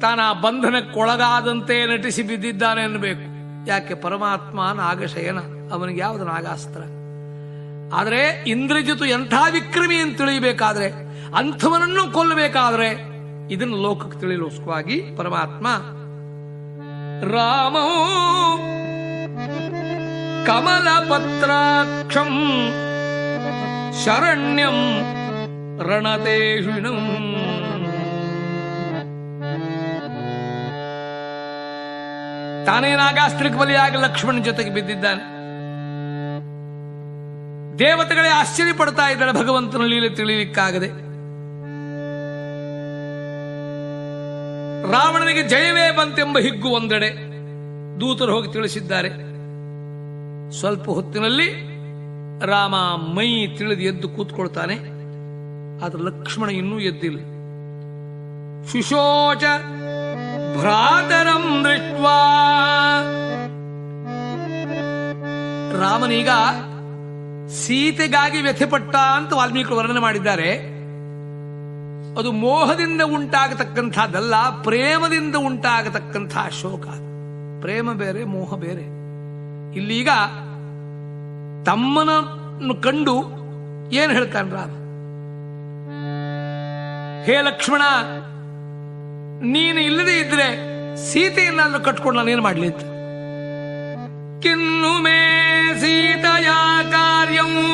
ತಾನ ಬಂಧನಕ್ಕೊಳಗಾದಂತೆ ನಟಿಸಿ ಬಿದ್ದಿದ್ದಾನೆ ಅನ್ನಬೇಕು. ಯಾಕೆ? ಪರಮಾತ್ಮ ನಾಗಶಯನ, ಅವನಿಗೆ ಯಾವುದು ನಾಗಾಸ್ತ್ರ? ಆದರೆ ಇಂದ್ರಜಿತು ಎಂಥ ವಿಕ್ರಮಿ ಅಂತ ತಿಳಿಯಬೇಕಾದ್ರೆ, ಅಂಥವನನ್ನು ಕೊಲ್ಲಬೇಕಾದ್ರೆ ಇದನ್ನು ಲೋಕಕ್ಕೆ ತಿಳಿಯಲೋಸ್ಕವಾಗಿ ಪರಮಾತ್ಮ, ರಾಮ ಕಮಲ ಪತ್ರಾಕ್ಷಂ ಶರಣ್ಯಂ ರಣತೇಷಿಣಂ ತಾನೇ ನಾಗಾಸ್ತ್ರಕ್ಕೆ ಬಲಿಯಾಗಿ ಲಕ್ಷ್ಮಣ ಜೊತೆಗೆ ಬಿದ್ದಿದ್ದಾನೆ. ದೇವತೆಗಳೇ ಆಶ್ಚರ್ಯ ಪಡ್ತಾ ಇದ್ದಾಳೆ ಭಗವಂತನ ಲೀಲೆ ತಿಳಿಯಲಿಕ್ಕಾಗದೆ ರಾವಣನಿಗೆ ಜಯವೇ ಬಂತೆಂಬ ಹಿಗ್ಗು ಒಂದೆಡೆ ದೂತರು ಹೋಗಿ ತಿಳಿಸಿದ್ದಾರೆ. ಸ್ವಲ್ಪ ಹೊತ್ತಿನಲ್ಲಿ ರಾಮ ಮೈ ತಿಳಿದು ಎದ್ದು ಕೂತ್ಕೊಳ್ತಾನೆ. ಆದ್ರೆ ಲಕ್ಷ್ಮಣ ಇನ್ನೂ ಎದ್ದಿಲ್ಲ. ಶುಶೋಚ ಭ್ರಾತರಂ ದೃಷ್ಟ್ವಾ. ರಾಮನೀಗ ಸೀತೆಗಾಗಿ ವ್ಯಥೆಪಟ್ಟ ಅಂತ ವಾಲ್ಮೀಕಿ ವರ್ಣನೆ ಮಾಡಿದ್ದಾರೆ. ಅದು ಮೋಹದಿಂದ ಉಂಟಾಗತಕ್ಕಂಥದ್ದಲ್ಲ, ಪ್ರೇಮದಿಂದ ಉಂಟಾಗತಕ್ಕಂಥ ಶೋಕ ಪ್ರೇಮ ಬೇರೆ, ಮೋಹ ಬೇರೆ. ಇಲ್ಲೀಗ ತಮ್ಮನನ್ನು ಕಂಡು ಏನ್ ಹೇಳ್ತಾನೆ ರಾಮ? ಹೇ ಲಕ್ಷ್ಮಣ, ನೀನು ಇಲ್ಲದೆ ಇದ್ರೆ ಸೀತೆಯನ್ನಾದ್ರೂ ಕಟ್ಕೊಂಡು ನಾನೇನು ಮಾಡಲಿ ಅಂತ? ಕಿನ್ನು ಮೇ ಸೀತೆಯ ಕಾರ್ಯವು.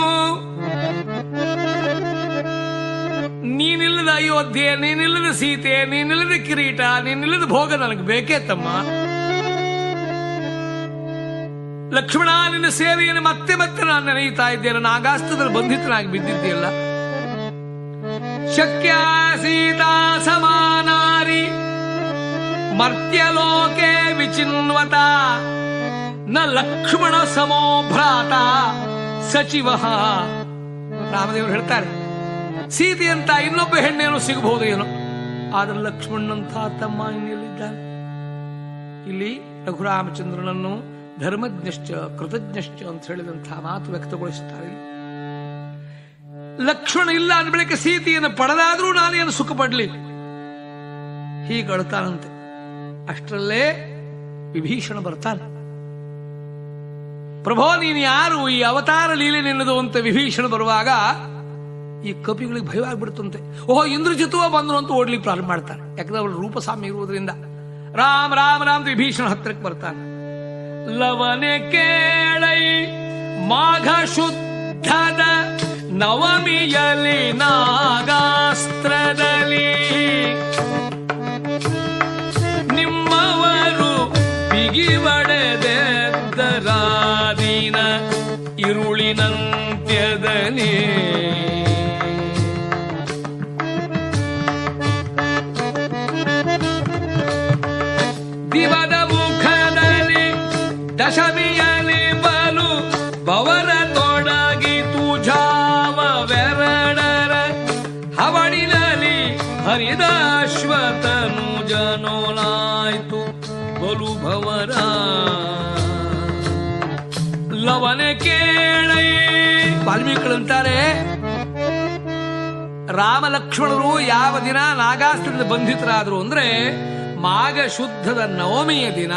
ನೀನಿಲ್ಲದ ಅಯೋಧ್ಯೆ, ನೀನಿಲ್ಲದ ಸೀತೆ, ನೀನಿಲ್ಲದ ಕಿರೀಟ, ನೀನಿಲ್ಲದ ಭೋಗ ನನಗೆ ಬೇಕೇ ತಮ್ಮ. ಲಕ್ಷ್ಮಣ, ನಿನ್ನ ಸೇವೆಯನ್ನು ಮತ್ತೆ ಮತ್ತೆ ನಾನು ನೆನೆಯುತ್ತಾ ಇದ್ದೇನೆ. ನಾಗಾಸ್ತದಲ್ಲಿ ಬಂಧಿತನಾಗಿ ಬಿದ್ದಿದ್ದೀಯಲ್ಲ. ಶಕ್ಯ ಸೀತಾ ಸಮಾನಾರಿ, ಮರ್ತ್ಯಲೋಕೆ ವಿಚಿನ್ವತ, ನ ಲಕ್ಷ್ಮಣ ಸಮೋ ಭ್ರಾತ ಸಚಿವ. ರಾಮದೇವರು ಹೇಳ್ತಾರೆ ಸೀತೆಯಂತ ಇನ್ನೊಬ್ಬ ಹೆಣ್ಣೇನು ಸಿಗಬಹುದು ಏನೋ? ಆದ್ರೆ ಲಕ್ಷ್ಮಣನಂಥ ತಮ್ಮ ಇನ್ನೆಲ್ಲಿದ್ದಾನೆ? ಇಲ್ಲಿ ರಘುರಾಮಚಂದ್ರನನ್ನು ಧರ್ಮಜ್ಞಶ್ಚ, ಕೃತಜ್ಞಶ್ಚ ಅಂತ ಹೇಳಿದಂತಹ ಮಾತು ವ್ಯಕ್ತಗೊಳಿಸುತ್ತಾರೆ ಲಕ್ಷ್ಮಣ ಇಲ್ಲ ಅಂದ ಬಳಿಕ ಸೀತೆಯನ್ನು ಪಡೆದಾದ್ರೂ ನಾನೇನು ಸುಖ ಪಡ್ಲಿ ಹೀಗೆ ಅಳ್ತಾನಂತೆ. ಅಷ್ಟರಲ್ಲೇ ವಿಭೀಷಣ ಬರ್ತಾನೆ. ಪ್ರಭೋ, ನೀನು ಯಾರು? ಈ ಅವತಾರ ಲೀಲೆ ನಿನ್ನದು ಅಂತ ವಿಭೀಷಣ ಬರುವಾಗ ಈ ಕಪಿಗಳಿಗೆ ಭಯವಾಗ್ಬಿಡ್ತಂತೆ ಓಹೋ, ಇಂದ್ರಜಿತುವ ಬಂದ್ರು ಅಂತ ಓಡ್ಲಿಕ್ಕೆ ಪ್ರಾರಂಭ ಮಾಡ್ತಾರೆ. ಯಾಕಂದ್ರೆ ಅವಳು ರೂಪಸ್ವಾಮಿ ಇರುವುದರಿಂದ. ರಾಮ ರಾಮ, ರಾಮ್ ವಿಭೀಷಣ ಹತ್ತಿರಕ್ಕೆ ಬರ್ತಾನೆ. ಲವನೆ ಕೇಳೈ ಮಾಘ ಶುದ್ಧದ ನವಮಿಯಲಿ ನಾಗಾಸ್ತ್ರದಲ್ಲಿ ವಾಲ್ಮೀಕಿಗಳಂತಾರೆ ರಾಮ ಲಕ್ಷ್ಮಣರು ಯಾವ ದಿನ ನಾಗಾಸ್ತ್ರದಿಂದ ಬಂಧಿತರಾದರು ಅಂದ್ರೆ ಮಾಘ ಶುದ್ಧದ ನವಮಿಯ ದಿನ,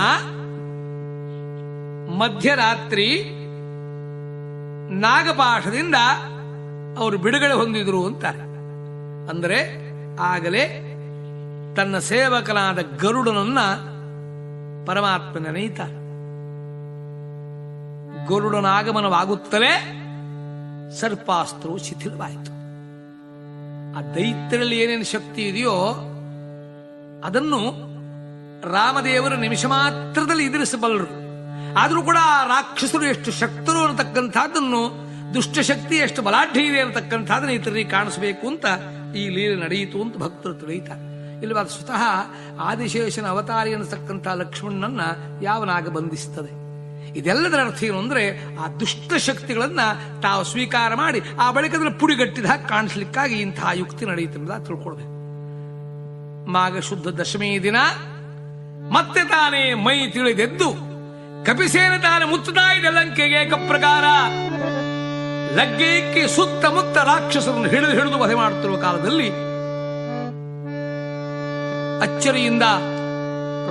ಮಧ್ಯರಾತ್ರಿ ನಾಗಪಾಠದಿಂದ ಅವರು ಬಿಡುಗಡೆ ಹೊಂದಿದ್ರು ಅಂತಾರೆ. ಅಂದರೆ ಆಗಲೇ ತನ್ನ ಸೇವಕನಾದ ಗರುಡನನ್ನ ಪರಮಾತ್ಮ ನೆನೆಯುತ್ತಾರೆ. ಗರುಡನ ಆಗಮನವಾಗುತ್ತಲೇ ಸರ್ಪಾಸ್ತ್ರವು ಶಿಥಿಲವಾಯಿತು. ಆ ದೈತ್ಯರಲ್ಲಿ ಏನೇನು ಶಕ್ತಿ ಇದೆಯೋ ಅದನ್ನು ರಾಮದೇವರು ನಿಮಿಷ ಮಾತ್ರದಲ್ಲಿ ಎದುರಿಸಬಲ್ಲರು. ಆದರೂ ಕೂಡ ಆ ರಾಕ್ಷಸರು ಎಷ್ಟು ಶಕ್ತರು ಅನ್ನತಕ್ಕಂಥದ್ದನ್ನು, ದುಷ್ಟಶಕ್ತಿ ಎಷ್ಟು ಬಲಾಢ್ಯ ಇದೆ ಅನ್ನತಕ್ಕಂಥದ್ದನ್ನು ಇತರರಿಗೆ ಕಾಣಿಸಬೇಕು ಅಂತ ಈ ಲೀಲೆ ನಡೆಯಿತು ಅಂತ ಭಕ್ತರು ತಿಳಿಯುತ್ತಾರೆ. ಇಲ್ಲವಾದ ಸ್ವತಃ ಆದಿಶೇಷನ ಅವತಾರಿ ಅನ್ನತಕ್ಕಂಥ ಲಕ್ಷ್ಮಣನನ್ನ ಯಾವನಾಗ ಬಂಧಿಸ್ತದೆ? ಇದೆಲ್ಲದರ ಅರ್ಥ ಏನು ಅಂದ್ರೆ ಆ ದುಷ್ಟ ಶಕ್ತಿಗಳನ್ನ ತಾವು ಸ್ವೀಕಾರ ಮಾಡಿ ಆ ಬಳಿಕ ಅದನ್ನು ಪುಡಿಗಟ್ಟಿದ ಹಾಗೆ ಕಾಣಿಸ್ಲಿಕ್ಕಾಗಿ ಇಂತಹ ಯುಕ್ತಿ ನಡೆಯುತ್ತೆ ತಿಳ್ಕೊಳ್ಬೇಕು. ಮಾಘ ಶುದ್ಧ ದಶಮಿ ದಿನ, ಮತ್ತೆ ತಾನೇ ಮೈ ತಿಳಿದೆದ್ದು, ಕಪಿಸೇನ ತಾನೆ ಇದೆ ಲಂಕೆಗೆ ಪ್ರಕಾರ. ಲಗ್ಗೆಕ್ಕೆ ಸುತ್ತಮುತ್ತ ರಾಕ್ಷಸರನ್ನು ಹಿಡಿದು ಹಿಡಿದು ವಧೆ ಮಾಡುತ್ತಿರುವ ಕಾಲದಲ್ಲಿ ಅಚ್ಚರಿಯಿಂದ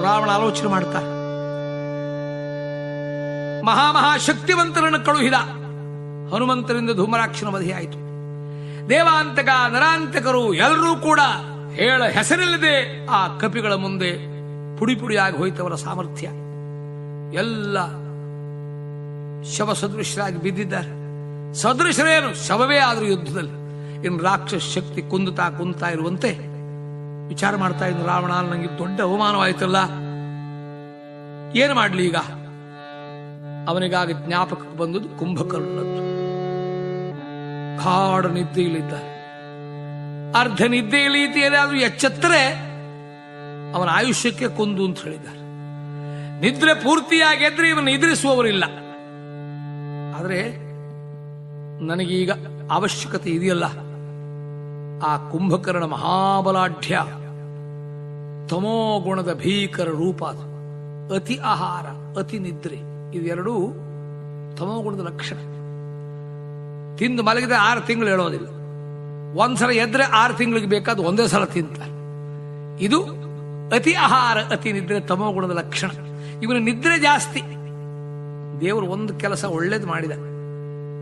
ರಾವಣ ಆಲೋಚನೆ ಮಾಡ್ತಾರೆ. ಮಹಾಮಹಾಶಕ್ತಿವಂತರನ್ನು ಕಳುಹಿದ ಹನುಮಂತರಿಂದ ಧೂಮರಾಕ್ಷನ ವಧೆಯಾಯಿತು ದೇವಾಂತಕ ನರಾಂತಕರು ಎಲ್ಲರೂ ಕೂಡ ಹೇಳ ಹೆಸರಿಲ್ಲದೆ ಆ ಕಪಿಗಳ ಮುಂದೆ ಪುಡಿ ಪುಡಿಯಾಗಿ ಹೋಯ್ತವರ ಸಾಮರ್ಥ್ಯ. ಎಲ್ಲ ಶವ ಸದೃಶರಾಗಿ ಬಿದ್ದಿದ್ದಾರೆ. ಸದೃಶರೇನು? ಶವವೇ ಆದರೂ ಯುದ್ಧದಲ್ಲಿ. ಇನ್ನು ರಾಕ್ಷಸ ಶಕ್ತಿ ಕುಂದುತ್ತಾ ಕುಂತಾ ಇರುವಂತೆ ವಿಚಾರ ಮಾಡ್ತಾ ಇದ್ದ ರಾವಣ ನನಗೆ ದೊಡ್ಡ ಅವಮಾನವಾಯ್ತಲ್ಲ. ಏನು ಮಾಡ್ಲಿ ಈಗ? ಅವನಿಗಾಗಿ ಜ್ಞಾಪಕಕ್ಕೆ ಬಂದದ್ದು ಕುಂಭಕರ್ಣದ್ದು ಕಾಡ ನಿದ್ದೆಯಲ್ಲಿದ್ದ ಅರ್ಧ ನಿದ್ದೆಯಲ್ಲಿ ಅದು ಎಚ್ಚೆತ್ತರೆ ಅವನ ಆಯುಷ್ಯಕ್ಕೆ ಕೊಂದು ಅಂತ ಹೇಳಿದ್ದಾರೆ. ನಿದ್ರೆ ಪೂರ್ತಿಯಾಗಿ ಎದ್ರೆ ಇವನು ಎದುರಿಸುವವರಿಲ್ಲ ಆದರೆ ನನಗೀಗ ಅವಶ್ಯಕತೆ ಇದೆಯಲ್ಲ. ಆ ಕುಂಭಕರ್ಣ ಮಹಾಬಲಾಢ್ಯ, ತಮೋಗುಣದ ಭೀಕರ ರೂಪ ಅತಿ ಆಹಾರ, ಅತಿ ನಿದ್ರೆ. ಇವೆರಡೂ ತಮೋಗುಣದ ಲಕ್ಷಣ. ತಿಂದು ಮಲಗಿದ್ರೆ ಆರು ತಿಂಗಳು ಹೇಳೋದಿಲ್ಲ. ಒಂದ್ಸಲ ಎದ್ರೆ ಆರು ತಿಂಗಳಿಗೆ ಬೇಕಾದ ಒಂದೇ ಸಲ ತಿಂತಾರೆ. ಇದು ಅತಿ ಆಹಾರ, ಅತಿ ನಿದ್ರೆ ತಮೋಗುಣದ ಲಕ್ಷಣ. ಇವನ ನಿದ್ರೆ ಜಾಸ್ತಿ. ದೇವರು ಒಂದು ಕೆಲಸ ಒಳ್ಳೇದು ಮಾಡಿದ.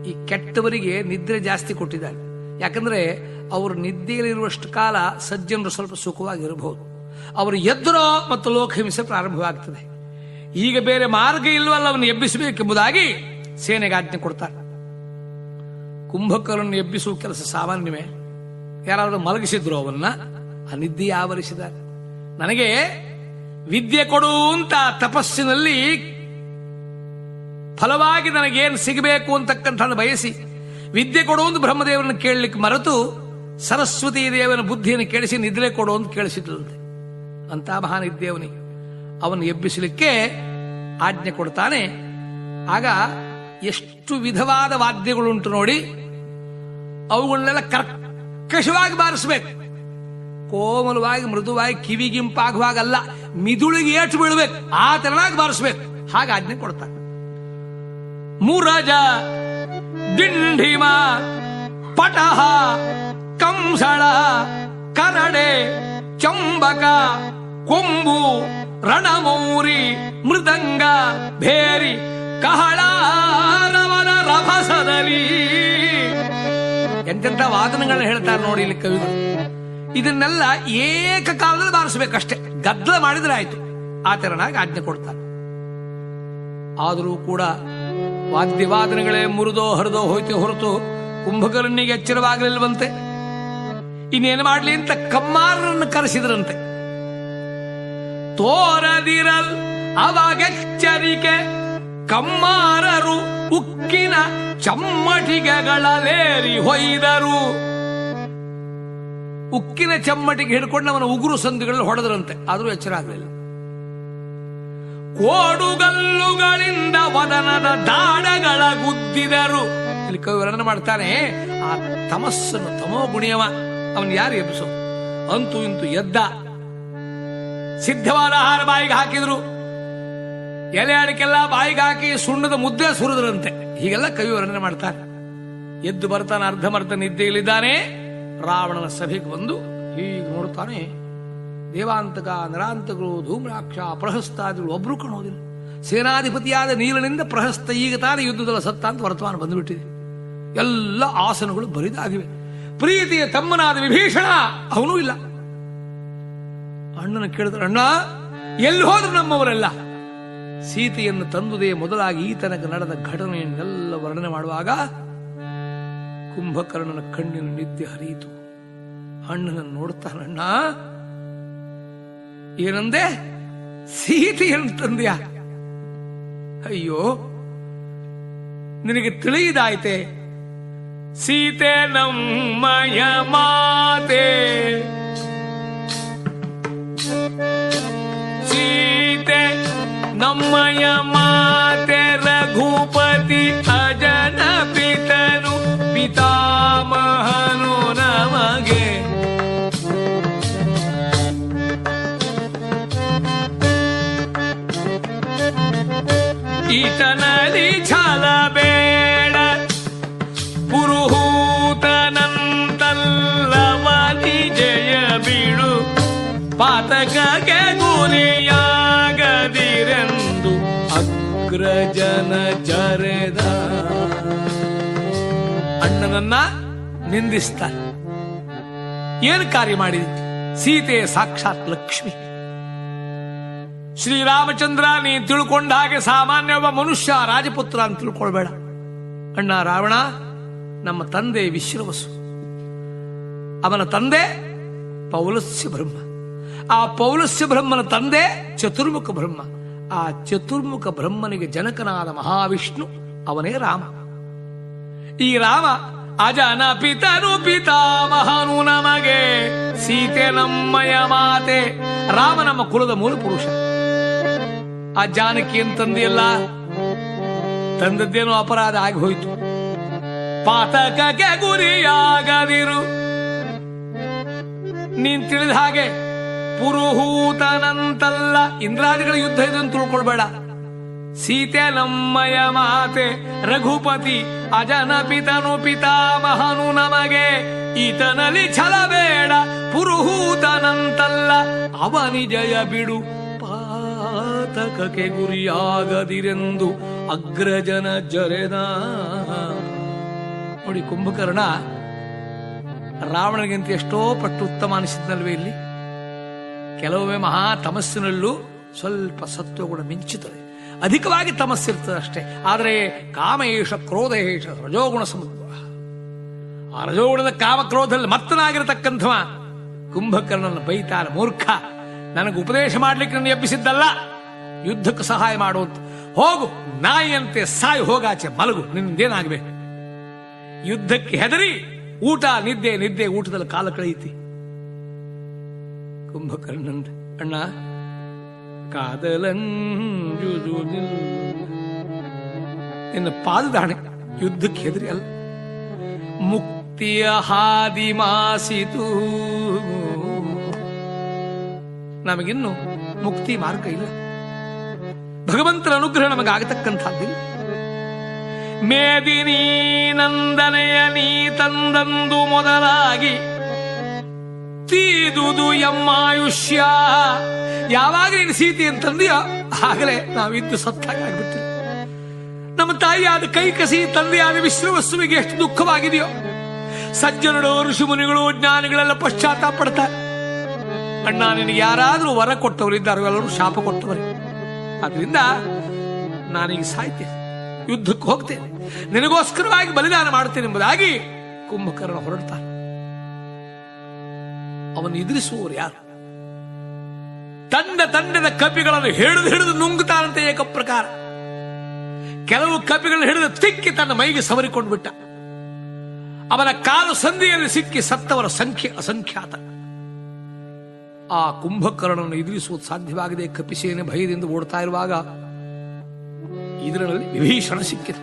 ಈ ಕೆಟ್ಟವರಿಗೆ ನಿದ್ರೆ ಜಾಸ್ತಿ ಕೊಟ್ಟಿದ್ದಾರೆ ಯಾಕಂದ್ರೆ ಅವರು ನಿದ್ದೆಯಲ್ಲಿರುವಷ್ಟು ಕಾಲ ಸಜ್ಜನರು ಸ್ವಲ್ಪ ಸುಖವಾಗಿರಬಹುದು. ಅವರು ಎದ್ರೋ ಮತ್ತು ಲೋಕಹಿಂಸೆ ಪ್ರಾರಂಭವಾಗ್ತದೆ. ಈಗ ಬೇರೆ ಮಾರ್ಗ ಇಲ್ವಲ್ಲ ಅವನು ಎಬ್ಬಿಸಬೇಕೆಂಬುದಾಗಿ ಸೇನೆಗೆ ಆಜ್ಞೆ ಕೊಡ್ತಾರೆ. ಕುಂಭಕರನ್ನು ಎಬ್ಬಿಸುವ ಕೆಲಸ ಸಾಮಾನ್ಯವೇ. ಯಾರಾದರೂ ಮಲಗಿಸಿದ್ರು ಅವನ್ನ ಆ ನಿದ್ದೆ ಆವರಿಸಿದ್ದಾರೆ. ನನಗೆ ವಿದ್ಯೆ ಕೊಡು ಅಂತ ತಪಸ್ಸಿನಲ್ಲಿ ಫಲವಾಗಿ ನನಗೇನು ಸಿಗಬೇಕು ಅಂತಕ್ಕಂಥ ಬಯಸಿ, ವಿದ್ಯೆ ಕೊಡು ಅಂತ ಬ್ರಹ್ಮದೇವರನ್ನು ಕೇಳಲಿಕ್ಕೆ ಮರೆತು ಸರಸ್ವತಿ ದೇವನ ಬುದ್ಧಿಯನ್ನು ಕೇಳಿಸಿ ನಿದ್ರೆ ಕೊಡು ಅಂತ ಕೇಳಿಸಿದ್ರಂತೆ. ಅಂತ ಮಹಾನಿದ್ದೇವನಿಗೆ ಅವನು ಎಬ್ಬಿಸಲಿಕ್ಕೆ ಆಜ್ಞೆ ಕೊಡ್ತಾನೆ. ಆಗ ಎಷ್ಟು ವಿಧವಾದ ವಾದ್ಯಗಳುಂಟು ನೋಡಿ, ಅವುಗಳನ್ನೆಲ್ಲ ಕರ್ಕಶವಾಗಿ ಬಾರಿಸ್ಬೇಕು. ಕೋಮಲವಾಗಿ, ಮೃದುವಾಗಿ ಕಿವಿಗಿಂಪಾಗುವಾಗಲ್ಲ ಮಿದುಳಿಗೆ ಏಟು ಬೀಳ್ಬೇಕು, ಆ ತರನಾಗಿ ಬಾರಿಸ್ಬೇಕು. ಹಾಗೆ ಆಜ್ಞೆ ಕೊಡ್ತಾನೆ. ಮುರಜ ದಿಂಡಿಮ ಪಟಹ, ಕಂಸಳ ಕರಡೆ ಚಂಬಕ, ಕೊಂಬು ರಣಮೌರಿ, ಮೃದಂಗ, ಭೇರಿ ಕಹಳ ರವನ ರಭಸದಲ್ಲಿ. ಎಂತೆಂಥ ವಾದನಗಳನ್ನ ಹೇಳ್ತಾರೆ ನೋಡಿ ಇಲ್ಲಿ ಕವಿಗಳು. ಇದನ್ನೆಲ್ಲ ಏಕಕಾಲದಲ್ಲಿ ಬಾರಿಸಬೇಕಷ್ಟೇ. ಗದ್ದಲ ಮಾಡಿದ್ರೆ ಆಯ್ತು. ಆ ತೆರನಾಗಿ ಆಜ್ಞೆ ಕೊಡ್ತಾರೆ. ಆದರೂ ಕೂಡ ವಾದ್ಯವಾದನಗಳೇ ಮುರಿದೋ, ಹರಿದೋ ಹೋಯ್ತು ಹೊರತು ಕುಂಭಕರ್ಣಿಗೆ ಎಚ್ಚರವಾಗಲಿಲ್ವಂತೆ ಇನ್ನೇನು ಮಾಡಲಿ ಅಂತ ಕಮ್ಮಾರರನ್ನು ಕರೆಸಿದ್ರಂತೆ. ತೋರದಿರಲ್ ಅವಾಗೆಚ್ಚರಿಕೆ ಕಮ್ಮಾರರು ಉಕ್ಕಿನ ಚಮ್ಮಟಿಗೆಗಳಲೇರಿ ಹೊಯ್ದರು. ಉಕ್ಕಿನ ಚಮ್ಮಟಿಗೆ ಹಿಡ್ಕೊಂಡು ಅವನ ಉಗುರು ಸಂದಿಗಳಲ್ಲಿ ಹೊಡೆದ್ರಂತೆ. ಆದರೂ ಎಚ್ಚರ ಆಗಲಿಲ್ಲ. ಕೋಡುಗಲ್ಲುಗಳಿಂದ ವದನದ ದಾಡಗಳ ಗುದ್ದಿದರು. ಇಲ್ಲಿ ಕವಿ ವರ್ಣನೆ ಮಾಡ್ತಾನೆ, ಆ ತಮಸ್ಸನ್ನು ತಮೋ ಗುಣಿಯವ. ಅವನು ಯಾರು ಎಬ್ಬಿಸೋ? ಅಂತೂ ಇಂತೂ ಎದ್ದ ಸಿದ್ಧವಾದ ಆಹಾರ ಬಾಯಿಗೆ ಹಾಕಿದ್ರು. ಎಲೆ ಅಡಿಕೆಲ್ಲ ಬಾಯಿಗೆ ಹಾಕಿ ಸುಣ್ಣದ ಮುದ್ದೆ ಸುರಿದ್ರಂತೆ. ಹೀಗೆಲ್ಲ ಕವಿ ವರ್ಣನೆ ಮಾಡ್ತಾರೆ. ಎದ್ದು ಬರ್ತಾನೆ ಅರ್ಧಮರ್ಧ ನಿದ್ದೆಯಲ್ಲಿದ್ದಾನೆ. ರಾವಣನ ಸಭೆಗೆ ಬಂದು ಹೀಗೆ ನೋಡ್ತಾನೆ. ದೇವಾಂತಕ, ನರಾಂತಕರು, ಧೂಮ್ರಾಕ್ಷ, ಪ್ರಹಸ್ತಾದಿಗಳು ಒಬ್ರು ಕಾಣೋದಿಲ್ಲ. ಸೇನಾಧಿಪತಿಯಾದ ನೀಲನಿಂದ ಪ್ರಹಸ್ತ ಈಗ ತಾನೇ ಯುದ್ಧದಲ್ಲ ಸತ್ತ ಅಂತ ವರ್ತಮಾನ ಬಂದುಬಿಟ್ಟಿದೆ. ಎಲ್ಲ ಆಸನಗಳು ಬರಿದಾಗಿವೆ. ಪ್ರೀತಿಯ ತಮ್ಮನಾದ ವಿಭೀಷಣ, ಅವನೂ ಇಲ್ಲ. ಅಣ್ಣನ ಕೇಳಿದ್ರು, ಅಣ್ಣ, ಎಲ್ಲಿ ಹೋದ್ರು ನಮ್ಮವರೆಲ್ಲ? ಸೀತೆಯನ್ನು ತಂದುದೇ ಮೊದಲಾಗಿ ಈತನಕ ತನಕ ನಡೆದ ಘಟನೆಯನ್ನೆಲ್ಲ ವರ್ಣನೆ ಮಾಡುವಾಗ ಕುಂಭಕರ್ಣನ ಕಣ್ಣಿನ ನಿದ್ದೆ ಹರಿಯಿತು. ಅಣ್ಣನನ್ನು ನೋಡ್ತಾನಣ್ಣ ಏನಂದೆ? ಸೀತೆಯನ್ನು ತಂದ್ಯಾ? ಅಯ್ಯೋ, ನಿನಗೆ ತಿಳಿಯದಾಯ್ತೆ. ಸೀತೆ ನಮ್ಮಯ ಮಾತೆ ನಮ್ಮಯ ಮಾತೆ ರಘುಪತಿ ಅಜನ ಪಿತನು ಪಿತಾಮಹನು ನಮಗೆ ಈತನಲ್ಲಿ ಛಲ ಬೇಡ ಪುರುಹೂತನಂತಲ್ಲವನಿ ಜಯ ಬೀಳು ಪಾತಕಕ್ಕೆ ಅಣ್ಣನನ್ನ ನಿಂದಿಸ್ತಾನೆ. ಏನು ಕಾರ್ಯ ಮಾಡಿದ? ಸೀತೆ ಸಾಕ್ಷಾತ್ ಲಕ್ಷ್ಮಿ. ಶ್ರೀರಾಮಚಂದ್ರ ನೀ ತಿಳ್ಕೊಂಡ ಹಾಗೆ ಸಾಮಾನ್ಯ ಒಬ್ಬ ಮನುಷ್ಯ, ರಾಜಪುತ್ರ ಅಂತ ತಿಳ್ಕೊಳ್ಬೇಡ. ಅಣ್ಣ ರಾವಣ, ನಮ್ಮ ತಂದೆ ವಿಶ್ರವಸು ಅವನ ತಂದೆ ಪೌಲಸ್ಯ ಬ್ರಹ್ಮ. ಆ ಪೌಲಸ್ಯ ಬ್ರಹ್ಮನ ತಂದೆ ಚತುರ್ಮುಖ ಬ್ರಹ್ಮ. ಆ ಚತುರ್ಮುಖ ಬ್ರಹ್ಮನಿಗೆ ಜನಕನಾದ ಮಹಾವಿಷ್ಣು, ಅವನೇ ರಾಮ. ಈ ರಾಮ ಅಜನ ಪಿತನು ಪಿತಾಮಹನು ನಮಗೆ ಸೀತೆ ನಮ್ಮಯ ಮಾತೆ. ರಾಮ ನಮ್ಮ ಕುಲದ ಮೂಲ ಪುರುಷ. ಆ ಜಾನಕಿ ತಂದೆಯಲ್ಲ? ತಂದದ್ದೇನೋ ಅಪರಾಧ ಆಗಿ ಹೋಯ್ತು. ಪಾತಕಕ್ಕೆ ಗುರಿಯಾಗದಿರು. ನೀನ್ ತಿಳಿದ ಹಾಗೆ ಪುರುಹೂತನಂತಲ್ಲ. ಇಂದ್ರಾದಿಗಳ ಯುದ್ಧ ಇದನ್ನು ತಿಳ್ಕೊಳ್ಬೇಡ. ಸೀತೆ ನಮ್ಮಯ ಮಾತೆ, ರಘುಪತಿ, ಅಜನ ಪಿತನು ಪಿತಾಮಹನು ನಮಗೆ. ಈತನಲ್ಲಿ ಛಲಬೇಡ ಪುರುಹೂತನಂತಲ್ಲ. ಅವನಿ ಜಯ ಬಿಡು, ಪಾತಕಕ್ಕೆ ಗುರಿಯಾಗದಿರೆಂದು ಅಗ್ರಜನ ಜರೆದ. ನೋಡಿ, ಕುಂಭಕರ್ಣ ರಾವಣನಿಗಿಂತ ಎಷ್ಟೋ ಪಟ್ಟು ಉತ್ತಮ ಅನಿಸಿದ್ನಲ್ವೇ ಇಲ್ಲಿ? ಕೆಲವೊಮ್ಮೆ ಮಹಾ ತಮಸ್ಸಿನಲ್ಲೂ ಸ್ವಲ್ಪ ಸತ್ವ ಕೂಡ ಮಿಂಚುತ್ತದೆ ಅಧಿಕವಾಗಿ ತಮಸ್ಸಿರ್ತದೆ ಅಷ್ಟೇ. ಆದರೆ ಕಾಮಯೇಷ ಕ್ರೋಧಯೇಷ ರಜೋಗುಣ ಸಮುದ್ರ. ಆ ರಜೋಗುಣದ ಕಾಮಕ್ರೋಧದಲ್ಲಿ ಮತ್ತನಾಗಿರತಕ್ಕಂಥವ ಕುಂಭಕರ್ಣನ ಬೈತಾನ ಮೂರ್ಖ. ನನಗೆ ಉಪದೇಶ ಮಾಡ್ಲಿಕ್ಕೆ ನನ್ನ ಎಬ್ಬಿಸಿದ್ದಲ್ಲ ಯುದ್ಧಕ್ಕೆ ಸಹಾಯ ಮಾಡುವಂತ ಹೋಗು, ನಾಯಿಯಂತೆ ಸಾಯಿ, ಹೋಗಾಚೆ, ಮಲಗು ನಿನ್ನೇನಾಗಬೇಕು ಯುದ್ಧಕ್ಕೆ ಹೆದರಿ, ಊಟ, ನಿದ್ದೆ ನಿದ್ದೆ, ಊಟದಲ್ಲಿ ಕಾಲ ಕಳೆಯಿತಿ. ಕುಂಭಕರ್ಣಂದ ಅಣ್ಣ ಕಾದಲಂಜುದು ನಿನ್ನ ಪಾದದಾಣೆ ಯುದ್ಧಕ್ಕೆ ಹೆದರಿ ಅಲ್ಲ. ಮುಕ್ತಿಯ ಹಾದಿ ಮಾಸಿತು. ನಮಗಿನ್ನು ಮುಕ್ತಿ ಮಾರ್ಗ ಇಲ್ಲ. ಭಗವಂತನ ಅನುಗ್ರಹ ನಮಗಾಗತಕ್ಕಂಥದ್ದಿಲ್ಲ ಮೇದಿನಿ ನಂದನೆಯ ನೀ ತಂದಂದು ಮೊದಲಾಗಿ ತೀದುದು ಎಮ್ಮಾಯುಷ್ಯ ಯಾವಾಗ ನೀನು ಸೀತೆ ಅಂತಂದೆಯೋ ಆಗಲೇ ನಾವಿದ್ದು ಸತ್ತಾಗಿ ಆಗ್ಬಿಡ್ತೀವಿ ನಮ್ಮ ತಾಯಿಯಾದ ಕೈ ಕಸಿ ತಂದೆಯಾದ ವಿಶ್ವವಸ್ತುವಿಗೆ ಎಷ್ಟು ದುಃಖವಾಗಿದೆಯೋ, ಸಜ್ಜನರು, ಋಷಿಮುನಿಗಳು, ಜ್ಞಾನಿಗಳೆಲ್ಲ ಪಶ್ಚಾತ್ತಾಪ ಪಡ್ತಾರೆ ಅಣ್ಣ, ನಿನಗೆ ಯಾರಾದರೂ ವರ ಕೊಟ್ಟವರಿದ್ದಾರೋ ಎಲ್ಲರೂ ಶಾಪ ಕೊಟ್ಟವರು. ಅದರಿಂದ ನಾನೀಗ ಸಾಯ್ತೇನೆ ಯುದ್ಧಕ್ಕೆ ಹೋಗ್ತೇನೆ. ನಿನಗೋಸ್ಕರವಾಗಿ ಬಲಿದಾನ ಮಾಡುತ್ತೇನೆ ಎಂಬುದಾಗಿ ಕುಂಭಕರ್ಣ ಹೊರಡ್ತಾನೆ. ಅವನು ಎದುರಿಸುವವರು ಯಾರು? ತಂಡ ತಂಡದ ಕಪಿಗಳನ್ನು ಹಿಡಿದು ಹಿಡಿದು ನುಂಗುತ್ತಾನಂತೆ ಏಕ ಪ್ರಕಾರ. ಕೆಲವು ಕಪಿಗಳನ್ನು ಹಿಡಿದು ತಿಕ್ಕಿ ತನ್ನ ಮೈಗೆ ಸವರಿಕೊಂಡು ಬಿಟ್ಟ. ಅವನ ಕಾಲು ಸಂಧಿಯಲ್ಲಿ ಸಿಕ್ಕಿ ಸತ್ತವರ ಸಂಖ್ಯೆ ಅಸಂಖ್ಯಾತ. ಆ ಕುಂಭಕರ್ಣನನ್ನು ಎದುರಿಸುವುದು ಸಾಧ್ಯವಾಗದೆ ಕಪಿಸೇನೆ ಭಯದಿಂದ ಓಡ್ತಾ ಇರುವಾಗ ಇದರಲ್ಲಿ ವಿಭೀಷಣ ಸಿಕ್ಕಿದೆ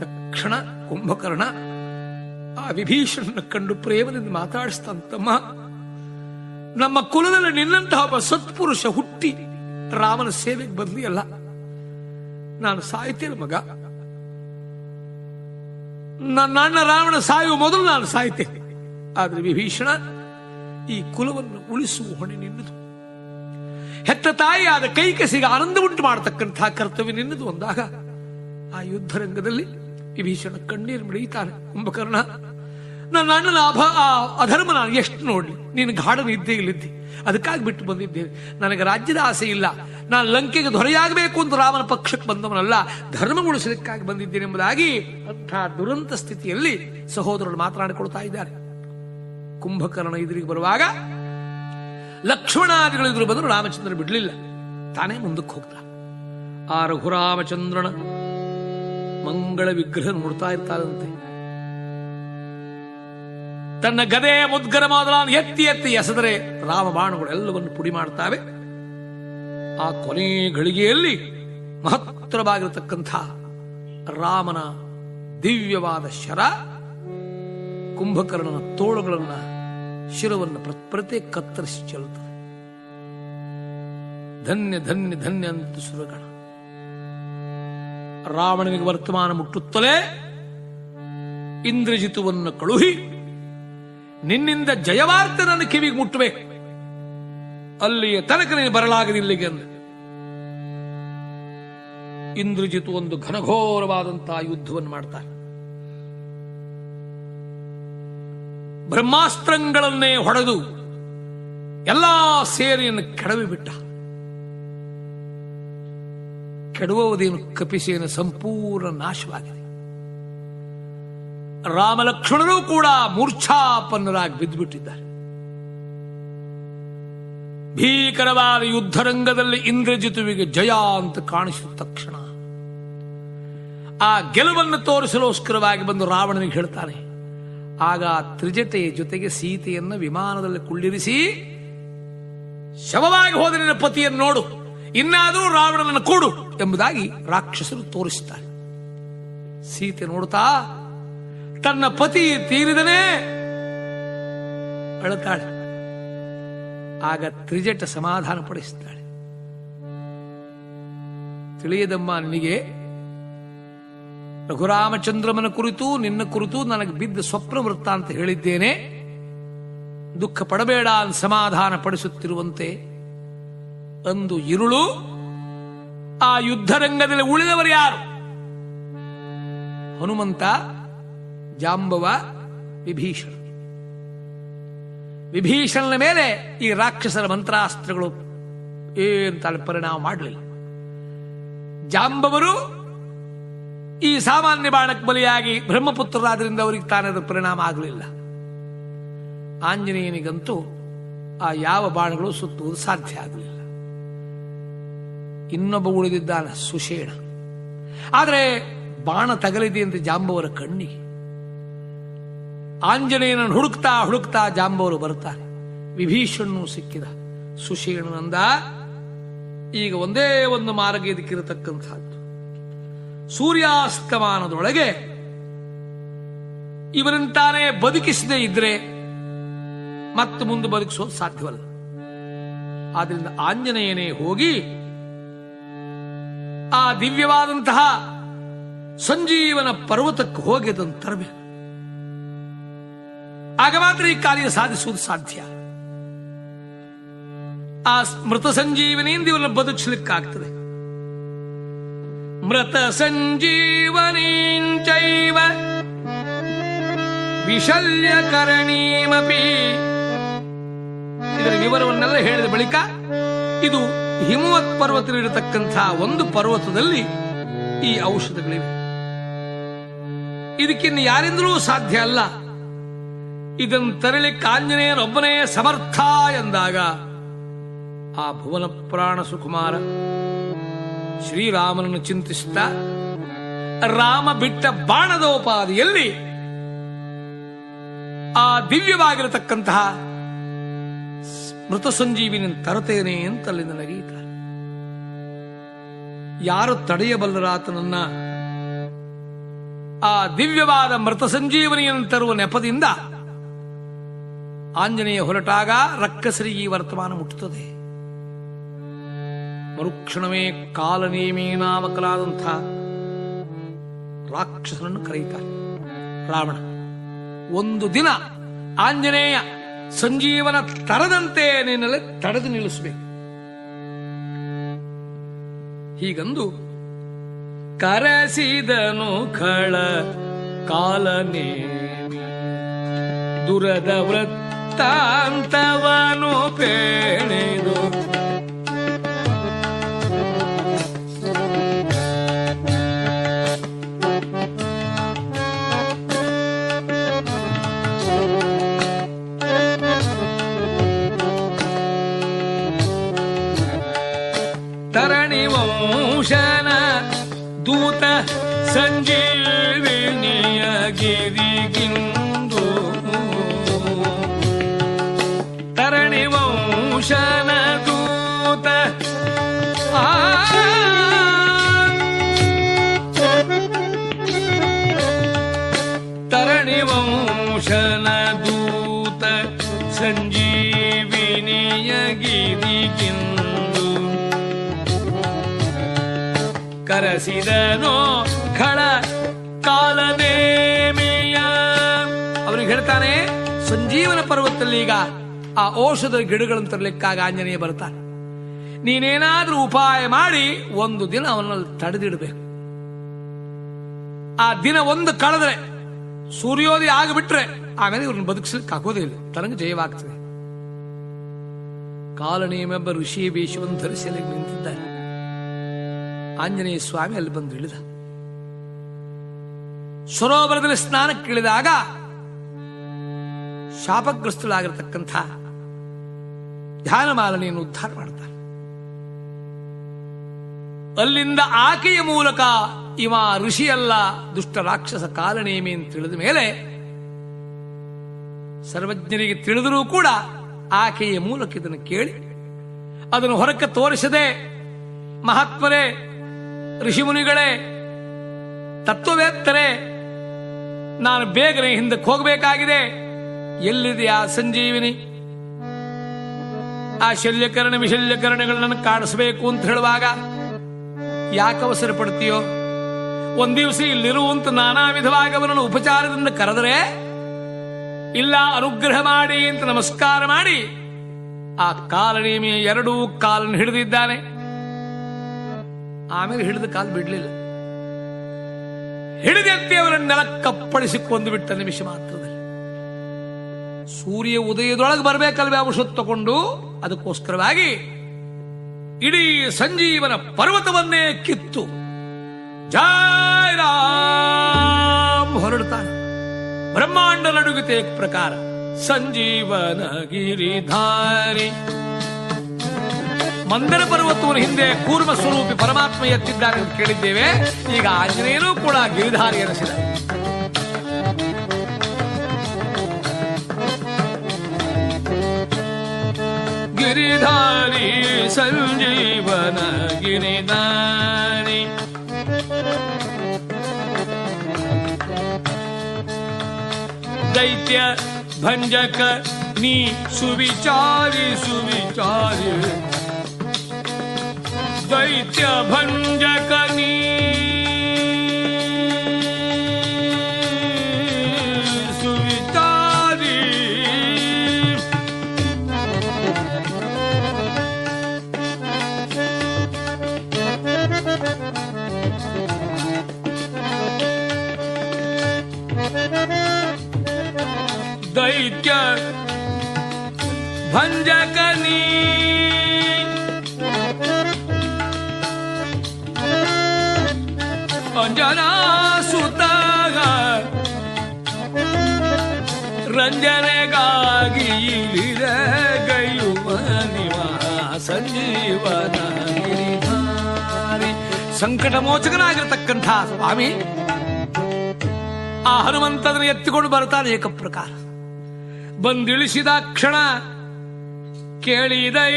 ತಕ್ಷಣ ಕುಂಭಕರ್ಣ ಆ ವಿಭೀಷಣನ ಕಂಡು ಪ್ರೇಮದಿಂದ ಮಾತಾಡಿಸ್ತಂತಮ್ಮ ನಮ್ಮ ಕುಲದಲ್ಲಿ ನಿನ್ನಂತಹ ಒಬ್ಬ ಸತ್ಪುರುಷ ಹುಟ್ಟಿ ರಾಮನ ಸೇವೆಗೆ ಬಂದಿಯಲ್ಲ. ನಾನು ಸಾಯ್ತೇನೆ ಮಗ. ನನ್ನ ಅಣ್ಣ ರಾವಣ ಸಾಯುವ ಮೊದಲು ನಾನು ಸಾಯ್ತೇನೆ. ಆದ್ರೆ ವಿಭೀಷಣ, ಈ ಕುಲವನ್ನು ಉಳಿಸುವ ಹೊಣೆ ನಿನ್ನದು. ಹೆತ್ತ ತಾಯಿಯಾದ ಕೈಕಸಿಗೆ ಆನಂದ ಉಂಟು ಮಾಡತಕ್ಕಂತಹ ಕರ್ತವ್ಯ ನಿನ್ನದು ಅಂದಾಗ, ಆ ಯುದ್ಧರಂಗದಲ್ಲಿ ವಿಭೀಷಣ ಕಣ್ಣೀರು ಮಿಡಿಯುತ್ತಾನೆ. ಕುಂಭಕರ್ಣ ನನ್ನ ಅಣ್ಣನ ಅಭ ಅಧರ್ಮ ನಾನು ಎಷ್ಟು ನೋಡ್ಲಿ? ನೀನು ಗಾಢ ನಿದ್ದೆಯಲ್ಲಿದ್ದಿ. ಅದಕ್ಕಾಗಿ ಬಿಟ್ಟು ಬಂದಿದ್ದೇನೆ. ನನಗೆ ರಾಜ್ಯದ ಆಸೆ ಇಲ್ಲ. ನಾನು ಲಂಕೆಗೆ ದೊರೆಯಾಗಬೇಕು ಅಂತ ರಾಮನ ಪಕ್ಷಕ್ಕೆ ಬಂದವನಲ್ಲ ಧರ್ಮ ಉಳಿಸಲಿಕ್ಕಾಗಿ ಬಂದಿದ್ದೇನೆ ಎಂಬುದಾಗಿ ಅಂಥ ದುರಂತ ಸ್ಥಿತಿಯಲ್ಲಿ ಸಹೋದರರು ಮಾತನಾಡಿಕೊಳ್ತಾ ಇದ್ದಾರೆ. ಕುಂಭಕರ್ಣ ಎದುರಿಗೆ ಬರುವಾಗ ಲಕ್ಷ್ಮಣಾದಿಗಳು ಎದುರು ಬಂದರೂ ರಾಮಚಂದ್ರ ಬಿಡಲಿಲ್ಲ. ತಾನೇ ಮುಂದಕ್ಕೆ ಹೋಗ್ತಾ ಆ ರಘುರಾಮಚಂದ್ರನ ಮಂಗಳ ವಿಗ್ರಹ ನೋಡ್ತಾ ಇರ್ತಾರಂತೆ ತನ್ನ ಗದೆ ಮುದ್ಗರ ಮೊದಲಾದ ಎತ್ತಿ ಎತ್ತಿ ಎಸೆದರೆ ರಾಮ ಎಲ್ಲವನ್ನು ಪುಡಿ ಮಾಡ್ತಾವೆ. ಆ ಕೊನೆ ಗಳಿಗೆಯಲ್ಲಿ ಮಹತ್ತರವಾಗಿರತಕ್ಕಂಥ ರಾಮನ ದಿವ್ಯವಾದ ಶರ, ಕುಂಭಕರ್ಣನ ತೋಳುಗಳನ್ನ ಶಿರವನ್ನು ಪ್ರತಿ ಕತ್ತರಿಸಿ ಚೆಲ್ಲುತ್ತದೆ. ಧನ್ಯ ಧನ್ಯ ಧನ್ಯ ಅಂತ ಸುರಗಣ. ರಾವಣನಿಗೆ ವರ್ತಮಾನ ಮುಟ್ಟುತ್ತಲೇ ಇಂದ್ರಜಿತುವನ್ನು ಕಳುಹಿ ನಿನ್ನಿಂದ ಜಯವಾರ್ತೆ ನನ್ನ ಕಿವಿಗೆ ಮುಟ್ಟಬೇಕು ಅಲ್ಲಿಯ ತನಕ ನೀನು ಬರಲಾಗದಿಲ್ಲಿಗೆ ಅಂದ. ಇಂದ್ರಜಿತು ಒಂದು ಘನಘೋರವಾದಂತಹ ಯುದ್ಧವನ್ನು ಮಾಡ್ತಾರೆ. ಬ್ರಹ್ಮಾಸ್ತ್ರಗಳನ್ನೇ ಹೊಡೆದು ಎಲ್ಲಾ ಸೇನೆಯನ್ನು ಕೆಡವಿ ಬಿಟ್ಟ. ಕೆಡುವುದೇನು ಕಪಿಸೇನ ಸಂಪೂರ್ಣ ನಾಶವಾಗಿದೆ. ರಾಮಲಕ್ಷ್ಮಣರು ಕೂಡ ಮೂರ್ಛಾಪನ್ನರಾಗಿ ಬಿದ್ದುಬಿಟ್ಟಿದ್ದಾರೆ. ಭೀಕರವಾದ ಯುದ್ಧರಂಗದಲ್ಲಿ ಇಂದ್ರಜಿತುವಿಗೆ ಜಯ ಅಂತ ಕಾಣಿಸಿದ ತಕ್ಷಣ ಆ ಗೆಲುವನ್ನು ತೋರಿಸಲೋಸ್ಕರವಾಗಿ ಬಂದು ರಾವಣನಿಗೆ ಹೇಳ್ತಾನೆ, ಆಗ ತ್ರಿಜತೆಯ ಜೊತೆಗೆ ಸೀತೆಯನ್ನು ವಿಮಾನದಲ್ಲಿ ಕುಳ್ಳಿರಿಸಿ, ಶವವಾಗಿ ಹೋದ ನಿನ್ನ ಪತಿಯನ್ನು ನೋಡು, ಇನ್ನಾದರೂ ರಾವಣನನ್ನು ಕೂಡು ಎಂಬುದಾಗಿ ರಾಕ್ಷಸರು ತೋರಿಸುತ್ತಾರೆ ಸೀತೆ ನೋಡ್ತಾ ತನ್ನ ಪತಿ ತೀರಿದನೇ ಅಳುತ್ತಾಳೆ. ಆಗ ತ್ರಿಜಟ ಸಮಾಧಾನ ಪಡಿಸುತ್ತಾಳೆ ತಿಳಿಯದಮ್ಮ ನಿನಗೆ, ರಘುರಾಮಚಂದ್ರಮನ ಕುರಿತು, ನಿನ್ನ ಕುರಿತು ನನಗೆ ಬಿದ್ದ ಸ್ವಪ್ನ ವೃತ್ತ ಅಂತ ಹೇಳಿದ್ದೇನೆ. ದುಃಖ ಪಡಬೇಡ ಅಂತ ಸಮಾಧಾನ ಪಡಿಸುತ್ತಿರುವಂತೆ ಅಂದು ಇರುಳು, ಆ ಯುದ್ಧರಂಗದಲ್ಲಿ ಉಳಿದವರು ಯಾರು? ಹನುಮಂತ ಜಾಂಬವ ವಿಭೀಷಣ. ವಿಭೀಷಣನ ಮೇಲೆ ಈ ರಾಕ್ಷಸರ ಮಂತ್ರಾಸ್ತ್ರಗಳು ಏನು ಪರಿಣಾಮ ಮಾಡಲಿಲ್ಲ. ಜಾಂಬವರು ಈ ಸಾಮಾನ್ಯ ಬಾಣಕ್ಕೆ ಬಲಿಯಾಗಿ ಬ್ರಹ್ಮಪುತ್ರರಾದ್ರಿಂದ ಅವರಿಗೆ ತಾನದ ಪರಿಣಾಮ ಆಗಲಿಲ್ಲ. ಆಂಜನೇಯನಿಗಂತೂ ಆ ಯಾವ ಬಾಣಗಳು ಸುತ್ತುವುದು ಸಾಧ್ಯ ಆಗಲಿಲ್ಲ. ಇನ್ನೊಬ್ಬ ಉಳಿದಿದ್ದಾನ ಸುಷೇಣ. ಆದರೆ ಬಾಣ ತಗಲಿದೆ ಅಂತ ಜಾಂಬವರ ಕಣ್ಣಿಗೆ. ಆಂಜನೇಯನನ್ನು ಹುಡುಕ್ತಾ ಹುಡುಕ್ತಾ ಜಾಂಬವರು ಬರ್ತಾರೆ. ವಿಭೀಷಣನು ಸಿಕ್ಕಿದ. ಸುಶೀಣನಂದ ಈಗ ಒಂದೇ ಒಂದು ಮಾರ್ಗ ಇದಕ್ಕಿರತಕ್ಕಂಥದ್ದು. ಸೂರ್ಯಾಸ್ತಮಾನದೊಳಗೆ ಇವರಂತಾನೇ ಬದುಕಿಸದೇ ಇದ್ರೆ ಮತ್ತೆ ಮುಂದೆ ಬದುಕಿಸೋದು ಸಾಧ್ಯವಲ್ಲ. ಆದ್ರಿಂದ ಆಂಜನೇಯನೇ ಹೋಗಿ ಆ ದಿವ್ಯವಾದಂತಹ ಸಂಜೀವನ ಪರ್ವತಕ್ಕೆ ಹೋಗಿ ಅದನ್ನು ತರಬೇಕು. ಆಗ ಈ ಕಾರ್ಯ ಸಾಧಿಸುವುದು ಸಾಧ್ಯ. ಆ ಮೃತ ಸಂಜೀವನಿಯಿಂದ ಇವನ್ನ ಬದುಕಿಸಲಿಕ್ಕಾಗ್ತದೆ. ಮೃತ ಸಂಜೀವನೀಂಚೈವ ವಿಶಲ್ಯಕರಣೀಮಪಿ. ಇದರ ವಿವರವನ್ನೆಲ್ಲ ಹೇಳಿದ ಬಳಿಕ ಇದು ಹಿಮವತ್ ಪರ್ವತದಲ್ಲಿರತಕ್ಕಂತಹ ಒಂದು ಪರ್ವತದಲ್ಲಿ ಈ ಔಷಧಗಳಿವೆ. ಇದಕ್ಕಿನ್ನು ಯಾರಿಂದಲೂ ಸಾಧ್ಯ ಅಲ್ಲ. ಇದನ್ನು ತರಲಿಕ್ಕೆ ಆಂಜನೇಯನೊಬ್ಬನೇ ಸಮರ್ಥ ಎಂದಾಗ ಆ ಭುವನ ಪ್ರಾಣ ಸುಕುಮಾರ ಶ್ರೀರಾಮನನ್ನು ಚಿಂತಿಸುತ್ತ ರಾಮ ಬಿಟ್ಟ ಬಾಣದ ಉಪಾದಿಯಲ್ಲಿ ಆ ದಿವ್ಯವಾಗಿರತಕ್ಕಂತಹ ಮೃತ ಸಂಜೀವಿನ ತರುತ್ತೇನೆ ಅಂತ ಅಲ್ಲಿಂದ ನಗೀತಾರೆ ಯಾರು ತಡೆಯಬಲ್ಲರಾತನನ್ನ ಆ ದಿವ್ಯವಾದ ಮೃತ ಸಂಜೀವನಿಯನ್ನು ತರುವ ನೆಪದಿಂದ ಆಂಜನೇಯ ಹೊರಟಾಗ ರಕ್ಕಸರಿಗೆ ಈ ವರ್ತಮಾನ ಮುಟ್ಟುತ್ತದೆ. ಮರುಕ್ಷಣವೇ ಕಾಲನೇಮೇನಾಮಕಲಾದಂಥ ರಾಕ್ಷಸರನ್ನು ಕರೆಯುತ್ತಾರೆ. ರಾವಣ, ಒಂದು ದಿನ ಆಂಜನೇಯ ಸಂಜೀವನ ತರದಂತೆ ನಿನ್ನಲ್ಲಿ ತಡೆದು ನಿಲ್ಲಿಸಬೇಕು. ಹೀಗಂದು ಕರೆಸಿದನು ಖಳ ಕಾಲನೇ ದುರದ ವೃತ್ತಾಂತವನು ಪೇಣಿದು. ತರಣಿ ವಂಶನ ದೂತ ಸಂಜೀವಿನಿಯ ವಂಶನ ದೂತ ತರಣಿ ವಂಶನ ದೂತ ಸಂಜೀವಿನಿಯ ಗಿರಿಗಿಂದು ಕರೆಸಿದನೋ ಖಳ ಕಾಲನೇಮಿಯ ಅವನಿಗೆ ಹೇಳ್ತಾನೆ, ಸಂಜೀವನ ಪರ್ವತದಲ್ಲಿ ಈಗ ಆ ಔಷಧ ಗಿಡಗಳನ್ನು ತರಲಿಕ್ಕಾಗ ಆಂಜನೇಯ ಬರ್ತಾನೆ. ನೀನೇನಾದ್ರೂ ಉಪಾಯ ಮಾಡಿ ಒಂದು ದಿನ ಅವನಲ್ಲಿ ತಡೆದಿಡಬೇಕು. ಆ ದಿನ ಒಂದು ಕಳೆದ್ರೆ ಸೂರ್ಯೋದಯ ಆಗಿಬಿಟ್ರೆ ಆಮೇಲೆ ಇವ್ರನ್ನ ಬದುಕಿಸ್ಲಿಕ್ಕೆ ಆಗೋದೇ ಇಲ್ಲ. ತನಗೆ ಜಯವಾಗ್ತದೆ. ಋಷಿ ವೇಷವನ್ನು ಧರಿಸಿ ನಿಂತಿದ್ದಾರೆ ಆಂಜನೇಯ ಸ್ವಾಮಿ ಅಲ್ಲಿ ಬಂದು ಇಳಿದ. ಸರೋವರದಲ್ಲಿ ಸ್ನಾನಕ್ಕೆ ಇಳಿದಾಗ ಶಾಪಗ್ರಸ್ತಳಾಗಿರ್ತಕ್ಕಂಥ ಧ್ಯಾನಮಾಲನೆಯನ್ನು ಉದ್ಧಾರ ಮಾಡ್ತಾರೆ ಅಲ್ಲಿಂದ ಆಕೆಯ ಮೂಲಕ ಇವ ಋಷಿಯಲ್ಲ, ದುಷ್ಟ ರಾಕ್ಷಸ ಕಾಲನೇಮಿ ಅಂತ ತಿಳಿದ ಮೇಲೆ ಸರ್ವಜ್ಞರಿಗೆ ತಿಳಿದರೂ ಕೂಡ ಆಕೆಯ ಮೂಲಕ ಇದನ್ನು ಕೇಳಿ, ಅದನ್ನು ಹೊರಕ್ಕೆ ತೋರಿಸದೆ, ಮಹಾತ್ಮರೇ ಋಷಿಮುನಿಗಳೇ ತತ್ವವೇತ್ತರೇ, ನಾನು ಬೇಗನೆ ಹಿಂದಕ್ಕೆ ಹೋಗಬೇಕಾಗಿದೆ. ಎಲ್ಲಿದೆಯಾ ಸಂಜೀವಿನಿ? ಆ ಶಲ್ಯಕರಣ ವಿಶಲ್ಯಕರಣಗಳನ್ನು ಕಾಣಿಸಬೇಕು ಅಂತ ಹೇಳುವಾಗ ಯಾಕೆ ಅವಸರ ಪಡ್ತೀಯೋ? ಒಂದ್ ದಿವಸ ಇಲ್ಲಿರುವಂತ ನಾನಾ ವಿಧವಾಗಿ ಅವನನ್ನು ಉಪಚಾರದಿಂದ ಕರೆದರೆ, ಇಲ್ಲ, ಅನುಗ್ರಹ ಮಾಡಿ ಅಂತ ನಮಸ್ಕಾರ ಮಾಡಿ, ಆ ಕಾಲನೇಮಿಯ ಎರಡೂ ಕಾಲನ್ನು ಹಿಡಿದಿದ್ದಾನೆ. ಆಮೇಲೆ ಹಿಡಿದ ಕಾಲು ಬಿಡ್ಲಿಲ್ಲ. ಹಿಡಿದಂತೆ ಅವರನ್ನು ನೆಲಕ್ಕಪ್ಪಳಿಸಿಕೊಂಡು ಬಿಟ್ಟ ನಿಮಿಷ ಮಾತ್ರದಲ್ಲಿ. ಸೂರ್ಯ ಉದಯದೊಳಗೆ ಬರಬೇಕಲ್ವೇ ಔಷಧ ತಗೊಂಡು? ಅದಕ್ಕೋಸ್ಕರವಾಗಿ ಇಡೀ ಸಂಜೀವನ ಪರ್ವತವನ್ನೇ ಕಿತ್ತು. ರಾಮ್ ಹೊರಡ್ತಾನೆ. ಬ್ರಹ್ಮಾಂಡ ನಡುಗುತ್ತೆ ಪ್ರಕಾರ ಸಂಜೀವನ ಗಿರಿಧಾರಿ ಮಂದರ ಪರ್ವತವನ್ನು ಹಿಂದೆ ಕೂರ್ಮ ಸ್ವರೂಪಿ ಪರಮಾತ್ಮ ಎತ್ತಿದ್ದಾನೆ ಅಂತ ಕೇಳಿದ್ದೇವೆ. ಈಗ ಆಂಜನೇಯನೂ ಕೂಡ ಗಿರಿಧಾರಿ ಎನಿಸಿದ गिरिधारी सञ्जीवन गिरिदानी दैत्य भञ्जक नी सुविचारि सुविचारि। दैत्य भञ्जकनी ದೈತ್ಯ ಭಂಜಕ ನೀ ಅಂಜನಾ ಸುತ ರಂಜನೆಗಾಗಿ ಇಳಿದ ಗೈಯುವ ನಿವ ಸಂಜೀವನ ಗಿರಿಧಾರಿ ಸಂಕಟ ಮೋಚಕನಾಗಿರತಕ್ಕಂಥ ಸ್ವಾಮಿ ಆ ಹನುಮಂತನ ಎತ್ತಿಕೊಂಡು ಬರ್ತಾನೆ ಏಕಪ್ರಕಾರ ಬಂದಿಳಿಸಿದ ಕ್ಷಣ ಕೇಳಿದೈ.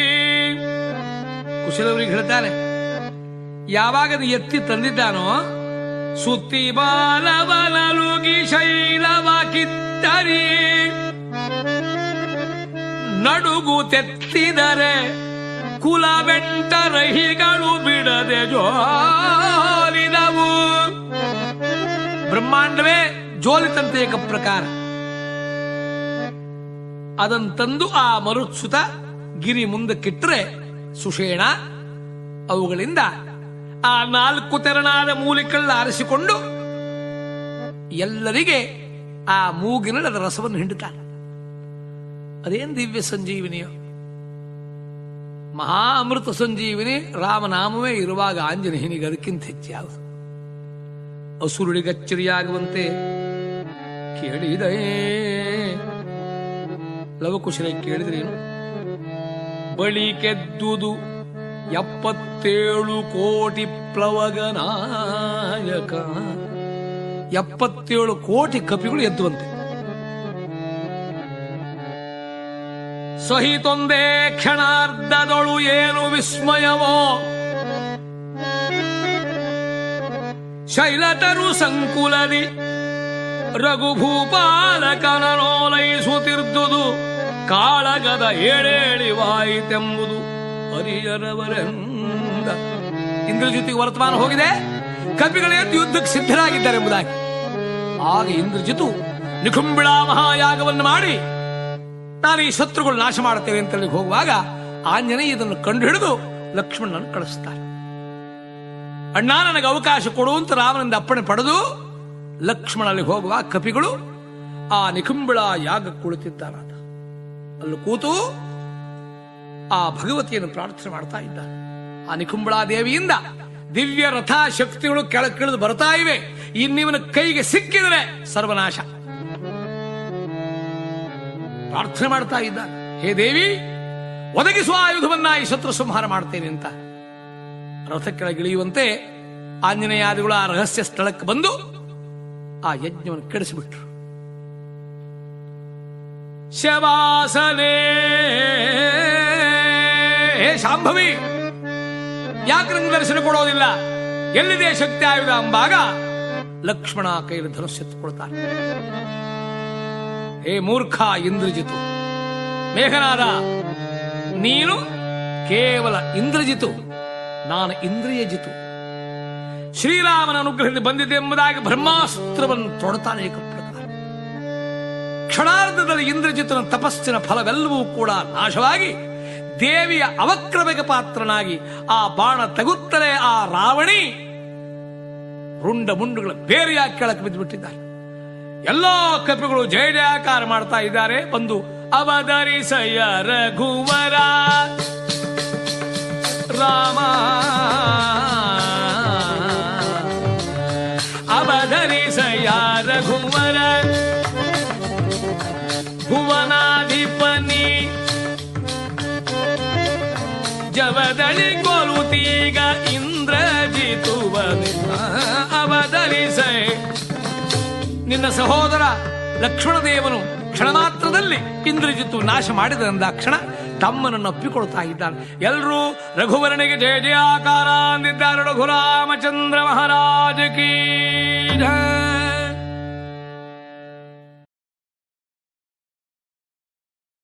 ಕುಶಲವರಿಗೆ ಹೇಳ್ತಾನೆ, ಯಾವಾಗ ಎತ್ತಿ ತಂದಿದ್ದಾನೋ, ಸುತ್ತಿ ಬಾಲವನಲುಗಿ ಶೈಲವ ಕಿತ್ತರಿ ನಡುಗು ತೆತ್ತಿದರೆ, ಕುಲ ರಹಿಗಳು ಬಿಡದೆ ಜೋಲಿದವು. ಬ್ರಹ್ಮಾಂಡವೇ ಜೋಲಿತಂತೆ ಪ್ರಕಾರ. ಅದನ್ನು ತಂದು ಆ ಮರುತ್ಸುತ ಗಿರಿ ಮುಂದಕ್ಕಿಟ್ಟರೆ ಸುಷೇಣ, ಅವುಗಳಿಂದ ಆ ನಾಲ್ಕು ತೆರನಾದ ಮೂಲಿಕಳ್ಳ ಆರಿಸಿಕೊಂಡು ಎಲ್ಲರಿಗೆ ಆ ಮೂಗಿನಲ್ಲಿ ಅದರ ರಸವನ್ನು ಹಿಂಡುತ್ತಾರೆ ಅದೇನ್ ದಿವ್ಯ ಸಂಜೀವಿನಿಯೋ? ಮಹಾ ಅಮೃತ ಸಂಜೀವಿನಿ ರಾಮನಾಮವೇ ಇರುವಾಗ ಆಂಜನೇಯನಿಗೆ ಅದಕ್ಕಿಂತ ಹೆಚ್ಚಾವುದು ಅಸುರುಳಿಗಚ್ಚರಿಯಾಗುವಂತೆ ಕೇಳಿದೆ. ಲವಕುಶಲ ಕೇಳಿದ್ರೇನು ಬಳಿ ಕೆದ್ದುದು ಎಪ್ಪತ್ತೇಳು ಕೋಟಿ ಪ್ಲವಗನಾಯಕ ಎಪ್ಪತ್ತೇಳು ಕೋಟಿ ಕಪಿಗಳು ಎದ್ದುವಂತೆ. ಸಹಿತೊಂದೇ ಕ್ಷಣಾರ್ಧದಳು ಏನು ವಿಸ್ಮಯವೋ? ಶೈಲತರು ಸಂಕುಲದಿ ರಘುಭೂಪಾಲಕನೋಲೈಸುತ್ತಿರ್ದುದು ಕಾಳಗದ ಏಳೇಳಿವಾಯಿತೆಂಬುದು ಹರಿಯರವರೆಂದ ಇಂದ್ರಜಿತಿಗೆ ವರ್ತಮಾನ ಹೋಗಿದೆ. ಕಪಿಗಳೇ ಯುದ್ಧಕ್ಕೆ ಸಿದ್ಧರಾಗಿದ್ದಾರೆ ಎಂಬುದಾಗಿ ಆಗ ಇಂದ್ರಜಿತು ನಿಖುಂಬಿಳಾ ಮಹಾಯಾಗವನ್ನು ಮಾಡಿ ನಾನು ಈ ಶತ್ರುಗಳು ನಾಶ ಮಾಡುತ್ತೇವೆ ಅಂತ ಹೇಳಿ ಹೋಗುವಾಗ ಆಂಜನೇಯ ಇದನ್ನು ಕಂಡು ಹಿಡಿದು ಲಕ್ಷ್ಮಣನನ್ನು ಕಳಿಸ್ತಾರೆ. ಅಣ್ಣ, ನನಗೆ ಅವಕಾಶ ಕೊಡು ಅಂತ ರಾಮನಿಂದ ಅಪ್ಪಣೆ ಪಡೆದು ಲಕ್ಷ್ಮಣ ಅಲ್ಲಿಗೆ ಹೋಗುವ ಕಪಿಗಳು ಆ ನಿಕುಂಬಳ ಯಾಗ ಕುಳಿತಿದ್ದಾನಾತ ಅಲ್ಲಿ ಕೂತು ಆ ಭಗವತಿಯನ್ನು ಪ್ರಾರ್ಥನೆ ಮಾಡ್ತಾ ಇದ್ದ ಆ ನಿಖುಂಬಳಾ ದೇವಿಯಿಂದ ದಿವ್ಯ ರಥ ಶಕ್ತಿಗಳು ಕೆಳಕಿಳಿದು ಬರ್ತಾ ಇವೆ. ಇನ್ನಿವನ ಕೈಗೆ ಸಿಕ್ಕಿದರೆ ಸರ್ವನಾಶ. ಪ್ರಾರ್ಥನೆ ಮಾಡ್ತಾ ಇದ್ದ ಹೇ ದೇವಿ, ಒದಗಿಸುವ ಆಯುಧವನ್ನ ಈ ಶತ್ರು ಸಂಹಾರ ಮಾಡ್ತೇನೆ ಅಂತ. ರಥ ಕೆಳಗಿಳಿಯುವಂತೆ ಆಂಜನೇಯಾದಿಗಳು ಆ ರಹಸ್ಯ ಸ್ಥಳಕ್ಕೆ ಬಂದು ಆ ಯಜ್ಞವನ್ನು ಕೆಡಿಸಿಬಿಟ್ರು. ಶವಾಸನೆ. ಹೇ ಶಾಂಭವಿ, ಯಾಕೆ ದರ್ಶನ ಕೊಡೋದಿಲ್ಲ? ಎಲ್ಲಿದೆ ಶಕ್ತಿ ಆಯುಧ ಅಂಬಾಗ? ಲಕ್ಷ್ಮಣ ಕೈಲಿ ಧನುಸ್ಸು ಎತ್ತುಕೊಳ್ತಾನೆ. ಹೇ ಮೂರ್ಖ ಇಂದ್ರಜಿತು, ಮೇಘನಾದ, ನೀನು ಕೇವಲ ಇಂದ್ರಜಿತು, ನಾನು ಇಂದ್ರಿಯ ಜಿತು ಶ್ರೀರಾಮನ ಅನುಗ್ರಹದಿಂದ ಬಂದಿದೆ ಎಂಬುದಾಗಿ ಬ್ರಹ್ಮಾಸ್ತ್ರವನ್ನು ತೊಡತಾನೆ ಕ್ಷಣಾರ್ಧದಲ್ಲಿ ಇಂದ್ರಜಿತನ ತಪಸ್ಸಿನ ಫಲವೆಲ್ಲವೂ ಕೂಡ ನಾಶವಾಗಿ ದೇವಿಯ ಅವಕ್ರಮಿಕ ಪಾತ್ರನಾಗಿ ಆ ಬಾಣ ತಗುತ್ತಲೇ ಆ ರಾವಣಿ ರುಂಡ ಮುಂಡುಗಳ ಬೇರೆಯಾಗಿ ಕೆಳಕ್ಕೆ ಬಿದ್ದುಬಿಟ್ಟಿದ್ದಾರೆ. ಎಲ್ಲಾ ಕಪಿಗಳು ಜಯ ಜಯಕಾರ ಮಾಡ್ತಾ ಇದ್ದಾರೆ. ಬಂದು ಅವಧರಿಸಯ್ಯ ರಘುವರ ರಾಮ. ಜವದಳಿ ಕೊಲುತೀಗ ಇಂದ್ರಜಿತುವ ಅವಧರಿಸೈ ನಿನ್ನ ಸಹೋದರ ಲಕ್ಷ್ಮಣದೇವನು ಕ್ಷಣ ಮಾತ್ರದಲ್ಲಿ ಇಂದ್ರಜಿತ್ತು ನಾಶ ಮಾಡಿದ ಕ್ಷಣ ತಮ್ಮನನ್ನು ಒಪ್ಪಿಕೊಳ್ತಾ ಇದ್ದಾನೆ. ಎಲ್ಲರೂ ರಘುವರನಿಗೆ ಜಯ ಜಯಾಕಾರ. ಅಂದಿದ್ದಾರೆ ರಘುರಾಮಚಂದ್ರ ಮಹಾರಾಜ ಕೀ ಜಯ